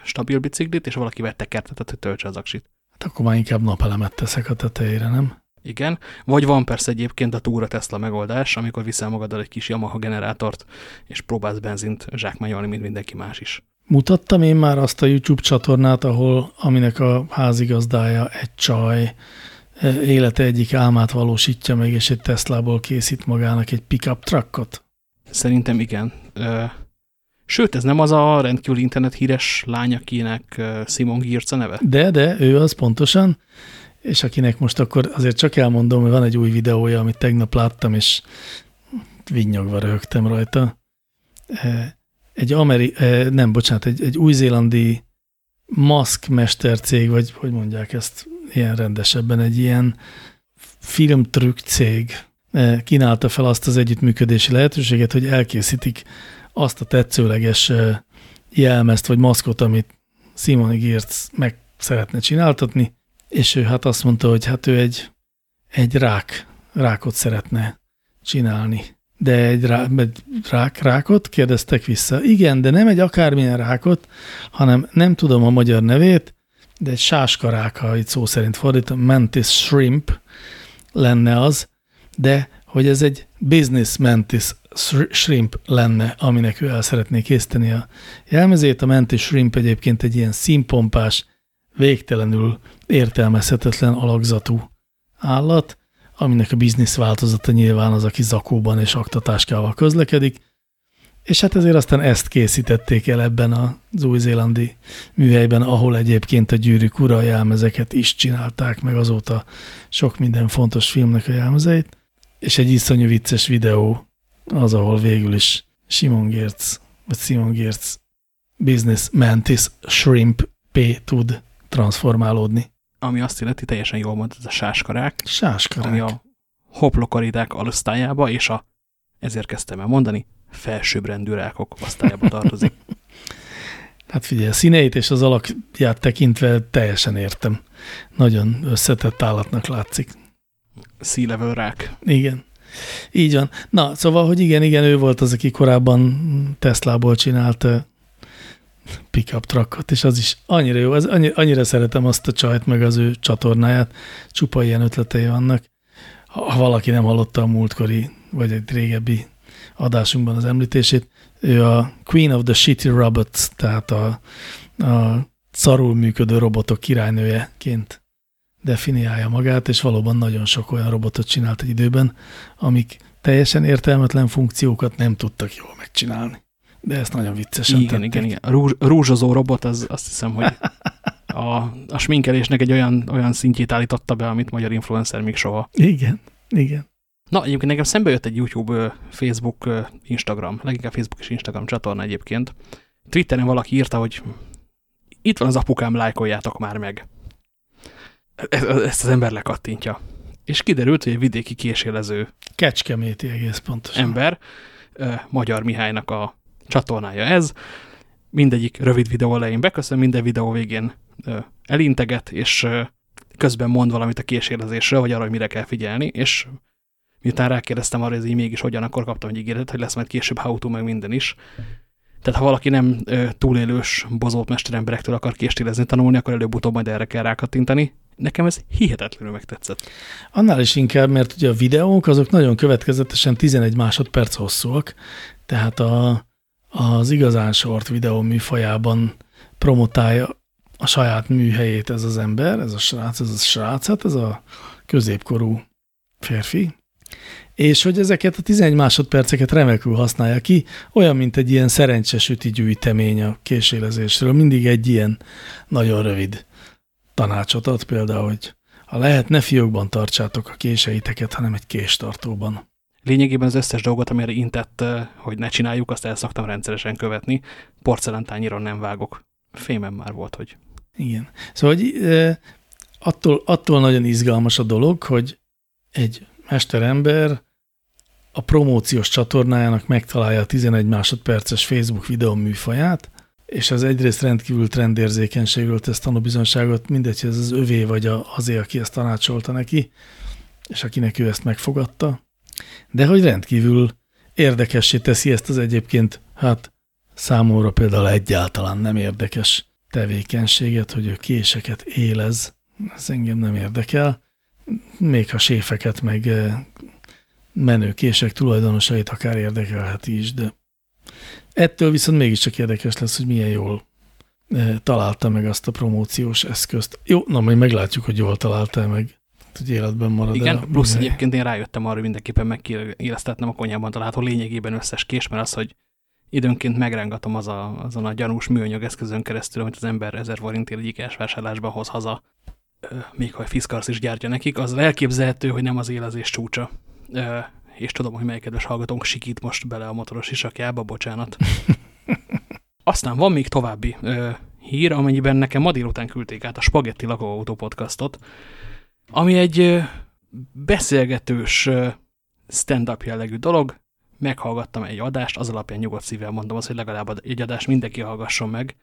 stabil biciklit, és valaki vette kertetet, hogy töltse az aksit. Hát akkor már inkább napelemet teszek a tetejére, nem? Igen, vagy van persze egyébként a túra Tesla megoldás, amikor viszel magaddal egy kis Yamaha generátort, és próbálsz benzint zsákmányolni, mint mindenki más is. Mutattam én már azt a YouTube csatornát, ahol aminek a házigazdája egy csaj élete egyik álmát valósítja meg, és egy Teslából készít magának egy pickup truckot? Szerintem igen. Sőt, ez nem az a rendkívül internet híres lány, akinek Simon Gierce neve? De, de, ő az pontosan, és akinek most akkor azért csak elmondom, hogy van egy új videója, amit tegnap láttam, és vinnyogva rögtem rajta. Egy ameri, nem, bocsánat, egy, egy új-zélandi maszk mestercég, vagy hogy mondják ezt ilyen rendesebben, egy ilyen filmtrükk cég kínálta fel azt az együttműködési lehetőséget, hogy elkészítik azt a tetszőleges jelmezt vagy maszkot, amit Simon Girtz meg szeretne csináltatni, és ő hát azt mondta, hogy hát ő egy, egy rák, rákot szeretne csinálni. De egy, rá, rák, rákot? Kérdeztek vissza. Igen, de nem egy akármilyen rákot, hanem nem tudom a magyar nevét, de egy sáskarák, ha itt szó szerint fordítom, mantis shrimp lenne az, de hogy ez egy business mantis shrimp lenne, aminek ő el szeretné készíteni a jelmezét. A mantis shrimp egyébként egy ilyen színpompás, végtelenül értelmezhetetlen alakzatú állat, aminek a biznisz változata nyilván az, aki zakóban és aktatáskával közlekedik, és hát ezért aztán ezt készítették el ebben az új-zélandi műhelyben, ahol egyébként a gyűrűk ura jelmezeket is csinálták, meg azóta sok minden fontos filmnek a jelmezeit, és egy iszonyú vicces videó az, ahol végül is Simon Gertz, vagy Simon Gertz Business Mantis Shrimp P tud transformálódni. Ami azt illeti, teljesen jól mondod, ez a sáskarák. Sáskarák. Ami a hoplokaridák alusztályába, és a, ezért kezdtem el mondani, felsőbbrendű rákok osztályába tartozik. [laughs] Hát figyelj, a színeit és az alakját tekintve teljesen értem. Nagyon összetett állatnak látszik. Sea-level rák. Igen. Így van. Na, szóval, hogy igen, igen, ő volt az, aki korábban Teslából csinált pickup truckot, és az is annyira jó, az, annyira, annyira szeretem azt a csajt, meg az ő csatornáját, csupa ilyen ötletei vannak. Ha valaki nem hallotta a múltkori, vagy egy régebbi adásunkban az említését. Ő a Queen of the Shitty Robots, tehát a, a szarul működő robotok királynőjeként definiálja magát, és valóban nagyon sok olyan robotot csinált egy időben, amik teljesen értelmetlen funkciókat nem tudtak jól megcsinálni. De ezt nagyon viccesen Igen, tették. igen, igen. A rúzs, rúzsozó robot, az azt hiszem, hogy a, a sminkelésnek egy olyan, olyan szintjét állította be, amit magyar influencer még soha. Igen, igen. Na, egyébként nekem szembe jött egy YouTube, Facebook, Instagram, leginkább Facebook és Instagram csatorna egyébként. Twitteren valaki írta, hogy itt van az apukám, lájkoljátok már meg. Ezt az ember lekattintja. És kiderült, hogy egy vidéki késélező Kecskeméti egész pontosan. ember, Magyar Mihálynak a csatornája ez. Mindegyik rövid videó elején beköszön, minden videó végén elinteget, és közben mond valamit a késélezésről, vagy arra, hogy mire kell figyelni, és miután rákérdeztem arra, hogy ez így mégis hogyan, akkor kaptam egy ígéretet, hogy lesz majd később how to, meg minden is. Tehát ha valaki nem ö, túlélős, bozolt mesteremberektől akar késtélezni, tanulni, akkor előbb-utóbb majd erre kell rákattintani. Nekem ez hihetetlenül megtetszett. Annál is inkább, mert ugye a videók azok nagyon következetesen 11 másodperc hosszúak, tehát a, az igazán sort videó műfajában promotálja a saját műhelyét ez az ember, ez a srác, ez a srác, hát ez a középkorú férfi, és hogy ezeket a 11 másodperceket remekül használja ki, olyan, mint egy ilyen szerencsesüti gyűjtemény a késélezésről. Mindig egy ilyen nagyon rövid tanácsot ad például, hogy ha lehet, ne fiókban tartsátok a késeiteket, hanem egy késtartóban. Lényegében az összes dolgot, amire intett, hogy ne csináljuk, azt el szoktam rendszeresen követni. Porcelántányira nem vágok. Fémem már volt, hogy... Igen. Szóval hogy, attól, attól nagyon izgalmas a dolog, hogy egy mesterember a promóciós csatornájának megtalálja a 11 másodperces Facebook videó műfaját, és az egyrészt rendkívül trendérzékenységről tesz tanúbizonságot, mindegy, hogy ez az övé vagy azé, aki ezt tanácsolta neki, és akinek ő ezt megfogadta, de hogy rendkívül érdekessé teszi ezt az egyébként, hát számomra például egyáltalán nem érdekes tevékenységet, hogy ő késeket élez, ez engem nem érdekel, még ha séfeket meg eh, menő kések tulajdonosait akár érdekelheti is, de ettől viszont mégiscsak érdekes lesz, hogy milyen jól eh, találta meg azt a promóciós eszközt. Jó, na majd meglátjuk, hogy jól találta meg, hogy életben marad. Igen, el, plusz mely... egyébként én rájöttem arra, hogy mindenképpen megkéreztetnem a konyában található lényegében összes kés, mert az, hogy időnként megrángatom az a, azon a gyanús műanyag eszközön keresztül, amit az ember ezer forintért egyik vásárlásba hoz haza, még ha a Fiskars is gyártja nekik, az elképzelhető, hogy nem az élezés csúcsa. És tudom, hogy mely kedves hallgatónk sikít most bele a motoros isakjába, bocsánat. [laughs] Aztán van még további hír, amennyiben nekem ma délután küldték át a Spagetti Lakóautó podcastot, ami egy beszélgetős stand-up jellegű dolog. Meghallgattam egy adást, az alapján nyugodt szívvel mondom azt, hogy legalább egy adást mindenki hallgasson meg.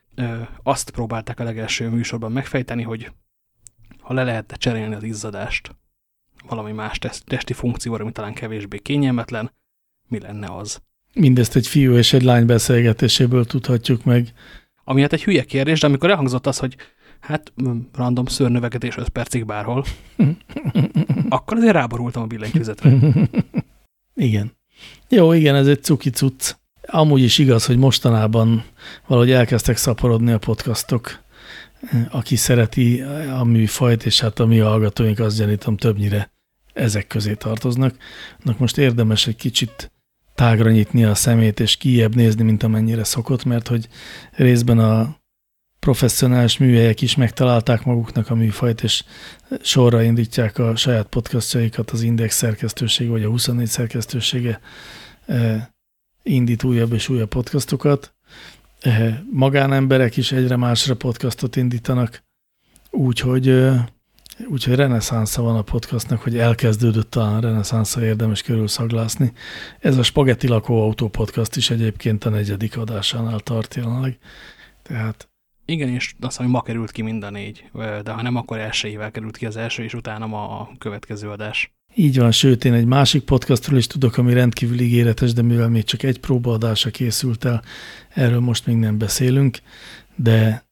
Azt próbálták a legelső műsorban megfejteni, hogy ha le lehetne cserélni az izzadást valami más testi funkcióra, ami talán kevésbé kényelmetlen, mi lenne az? Mindezt egy fiú és egy lány beszélgetéséből tudhatjuk meg. Ami hát egy hülye kérdés, de amikor elhangzott az, hogy hát random szőrnövekedés 5 percig bárhol, [laughs] akkor azért ráborultam a billentyűzetre. igen. Jó, igen, ez egy cuki cucc. Amúgy is igaz, hogy mostanában valahogy elkezdtek szaporodni a podcastok aki szereti a műfajt, és hát a mi hallgatóink azt gyanítom többnyire ezek közé tartoznak. Annak most érdemes egy kicsit tágra nyitni a szemét, és kiebb nézni, mint amennyire szokott, mert hogy részben a professzionális műhelyek is megtalálták maguknak a műfajt, és sorra indítják a saját podcastjaikat, az Index szerkesztősége, vagy a 24 szerkesztősége eh, indít újabb és újabb podcastokat, magánemberek is egyre másra podcastot indítanak, úgyhogy úgyhogy reneszánsza van a podcastnak, hogy elkezdődött a reneszánsza érdemes körül szaglászni. Ez a Spagetti Lakóautó podcast is egyébként a negyedik adásánál tart jelenleg. Tehát igen, és azt hiszem, ma került ki mind a négy, de ha nem, akkor elsőjével került ki az első, és utána ma a következő adás. Így van, sőt, én egy másik podcastról is tudok, ami rendkívül ígéretes, de mivel még csak egy próbaadása készült el, erről most még nem beszélünk, de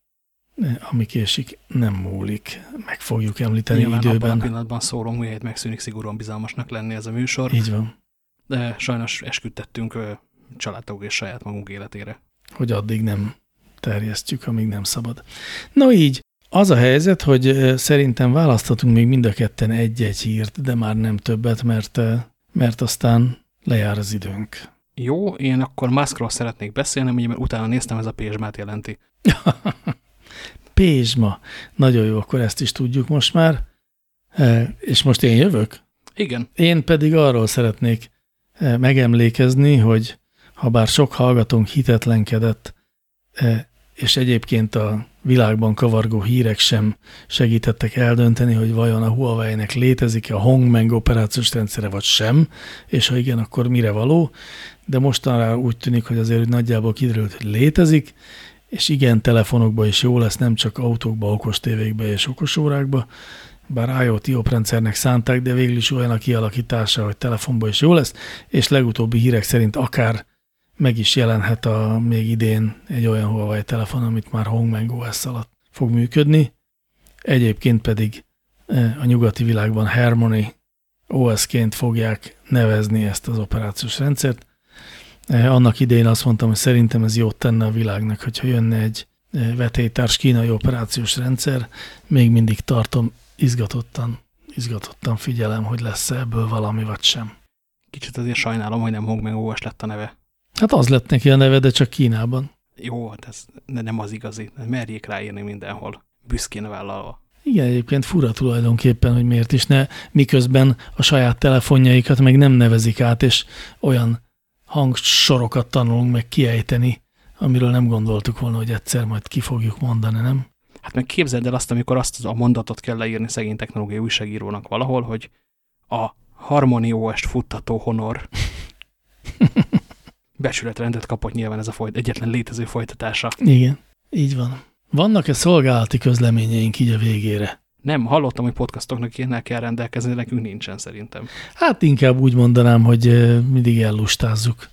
ami késik, nem múlik. Meg fogjuk említeni Nyilván időben. Abban a pillanatban szólunk, mihelyt megszűnik szigorúan bizalmasnak lenni ez a műsor. Így van. De sajnos esküdtettünk családok és saját magunk életére. Hogy addig nem terjesztjük, amíg nem szabad. No így, az a helyzet, hogy szerintem választhatunk még mind a ketten egy-egy hírt, de már nem többet, mert, mert aztán lejár az időnk. Jó, én akkor Muskról szeretnék beszélni, mert utána néztem, ez a Pézsmát jelenti. [laughs] Pézsma. Nagyon jó, akkor ezt is tudjuk most már. És most én jövök? Igen. Én pedig arról szeretnék megemlékezni, hogy ha bár sok hallgatónk hitetlenkedett, és egyébként a világban kavargó hírek sem segítettek eldönteni, hogy vajon a Huawei-nek létezik-e a Hongmeng operációs rendszere, vagy sem, és ha igen, akkor mire való. De mostanra úgy tűnik, hogy azért hogy nagyjából kiderült, hogy létezik, és igen, telefonokba is jó lesz, nem csak autókba, okos és okosórákba, bár IoT oprendszernek szánták, de végül is olyan a kialakítása, hogy telefonba is jó lesz, és legutóbbi hírek szerint akár meg is jelenhet a még idén egy olyan Huawei telefon, amit már Hongmeng OS alatt fog működni. Egyébként pedig e, a nyugati világban Harmony OS-ként fogják nevezni ezt az operációs rendszert. E, annak idején azt mondtam, hogy szerintem ez jót tenne a világnak, hogyha jönne egy e, vetélytárs kínai operációs rendszer. Még mindig tartom izgatottan, izgatottan figyelem, hogy lesz -e ebből valami vagy sem. Kicsit azért sajnálom, hogy nem Hongmeng OS lett a neve. Hát az lett neki a neve, de csak Kínában. Jó, hát ez nem az igazi. Merjék ráírni mindenhol. Büszkén vállalva. Igen, egyébként fura tulajdonképpen, hogy miért is ne, miközben a saját telefonjaikat meg nem nevezik át, és olyan hangsorokat tanulunk meg kiejteni, amiről nem gondoltuk volna, hogy egyszer majd ki fogjuk mondani, nem? Hát meg képzeld el azt, amikor azt a mondatot kell leírni szegény technológiai újságírónak valahol, hogy a Harmony OS futtató Honor [laughs] becsületrendet kapott nyilván ez a folyt, egyetlen létező folytatása. Igen, így van. Vannak-e szolgálati közleményeink így a végére? Nem, hallottam, hogy podcastoknak ilyennel kell rendelkezni, de nekünk nincsen szerintem. Hát inkább úgy mondanám, hogy mindig ellustázzuk.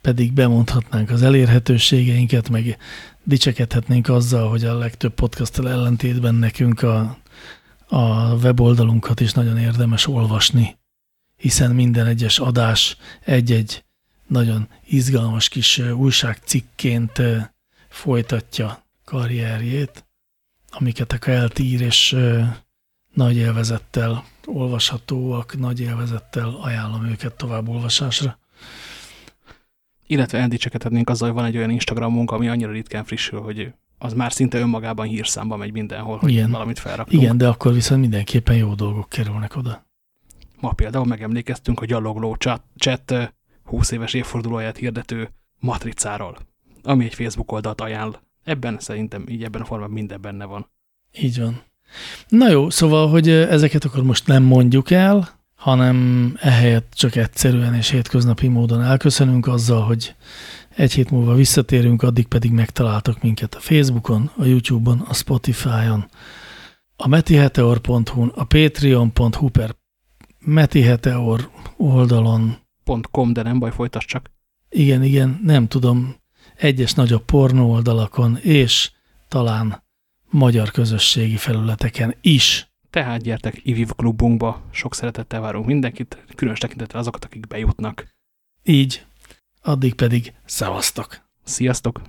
Pedig bemondhatnánk az elérhetőségeinket, meg dicsekedhetnénk azzal, hogy a legtöbb podcasttal ellentétben nekünk a, a weboldalunkat is nagyon érdemes olvasni, hiszen minden egyes adás egy-egy nagyon izgalmas kis újságcikként folytatja karrierjét, amiket a KLT ír, és nagy élvezettel olvashatóak, nagy élvezettel ajánlom őket tovább olvasásra. Illetve eldicsekedhetnénk azzal, hogy van egy olyan Instagramunk, ami annyira ritkán frissül, hogy az már szinte önmagában hírszámba megy mindenhol, hogy Igen. valamit felraktunk. Igen, de akkor viszont mindenképpen jó dolgok kerülnek oda. Ma például megemlékeztünk a gyalogló chat, chat 20 éves évfordulóját hirdető matricáról, ami egy Facebook oldalt ajánl. Ebben szerintem így ebben a formában minden benne van. Így van. Na jó, szóval, hogy ezeket akkor most nem mondjuk el, hanem ehelyett csak egyszerűen és hétköznapi módon elköszönünk azzal, hogy egy hét múlva visszatérünk, addig pedig megtaláltok minket a Facebookon, a YouTube-on, a Spotify-on, a metiheteor.hu-n, a patreon.hu per metiheteor oldalon. .com, de nem baj, folytasd csak. Igen, igen, nem tudom, egyes nagyobb pornó oldalakon, és talán magyar közösségi felületeken is. Tehát gyertek IVIV klubunkba, sok szeretettel várunk mindenkit, különös tekintetre azokat, akik bejutnak. Így, addig pedig szevasztok! Sziasztok!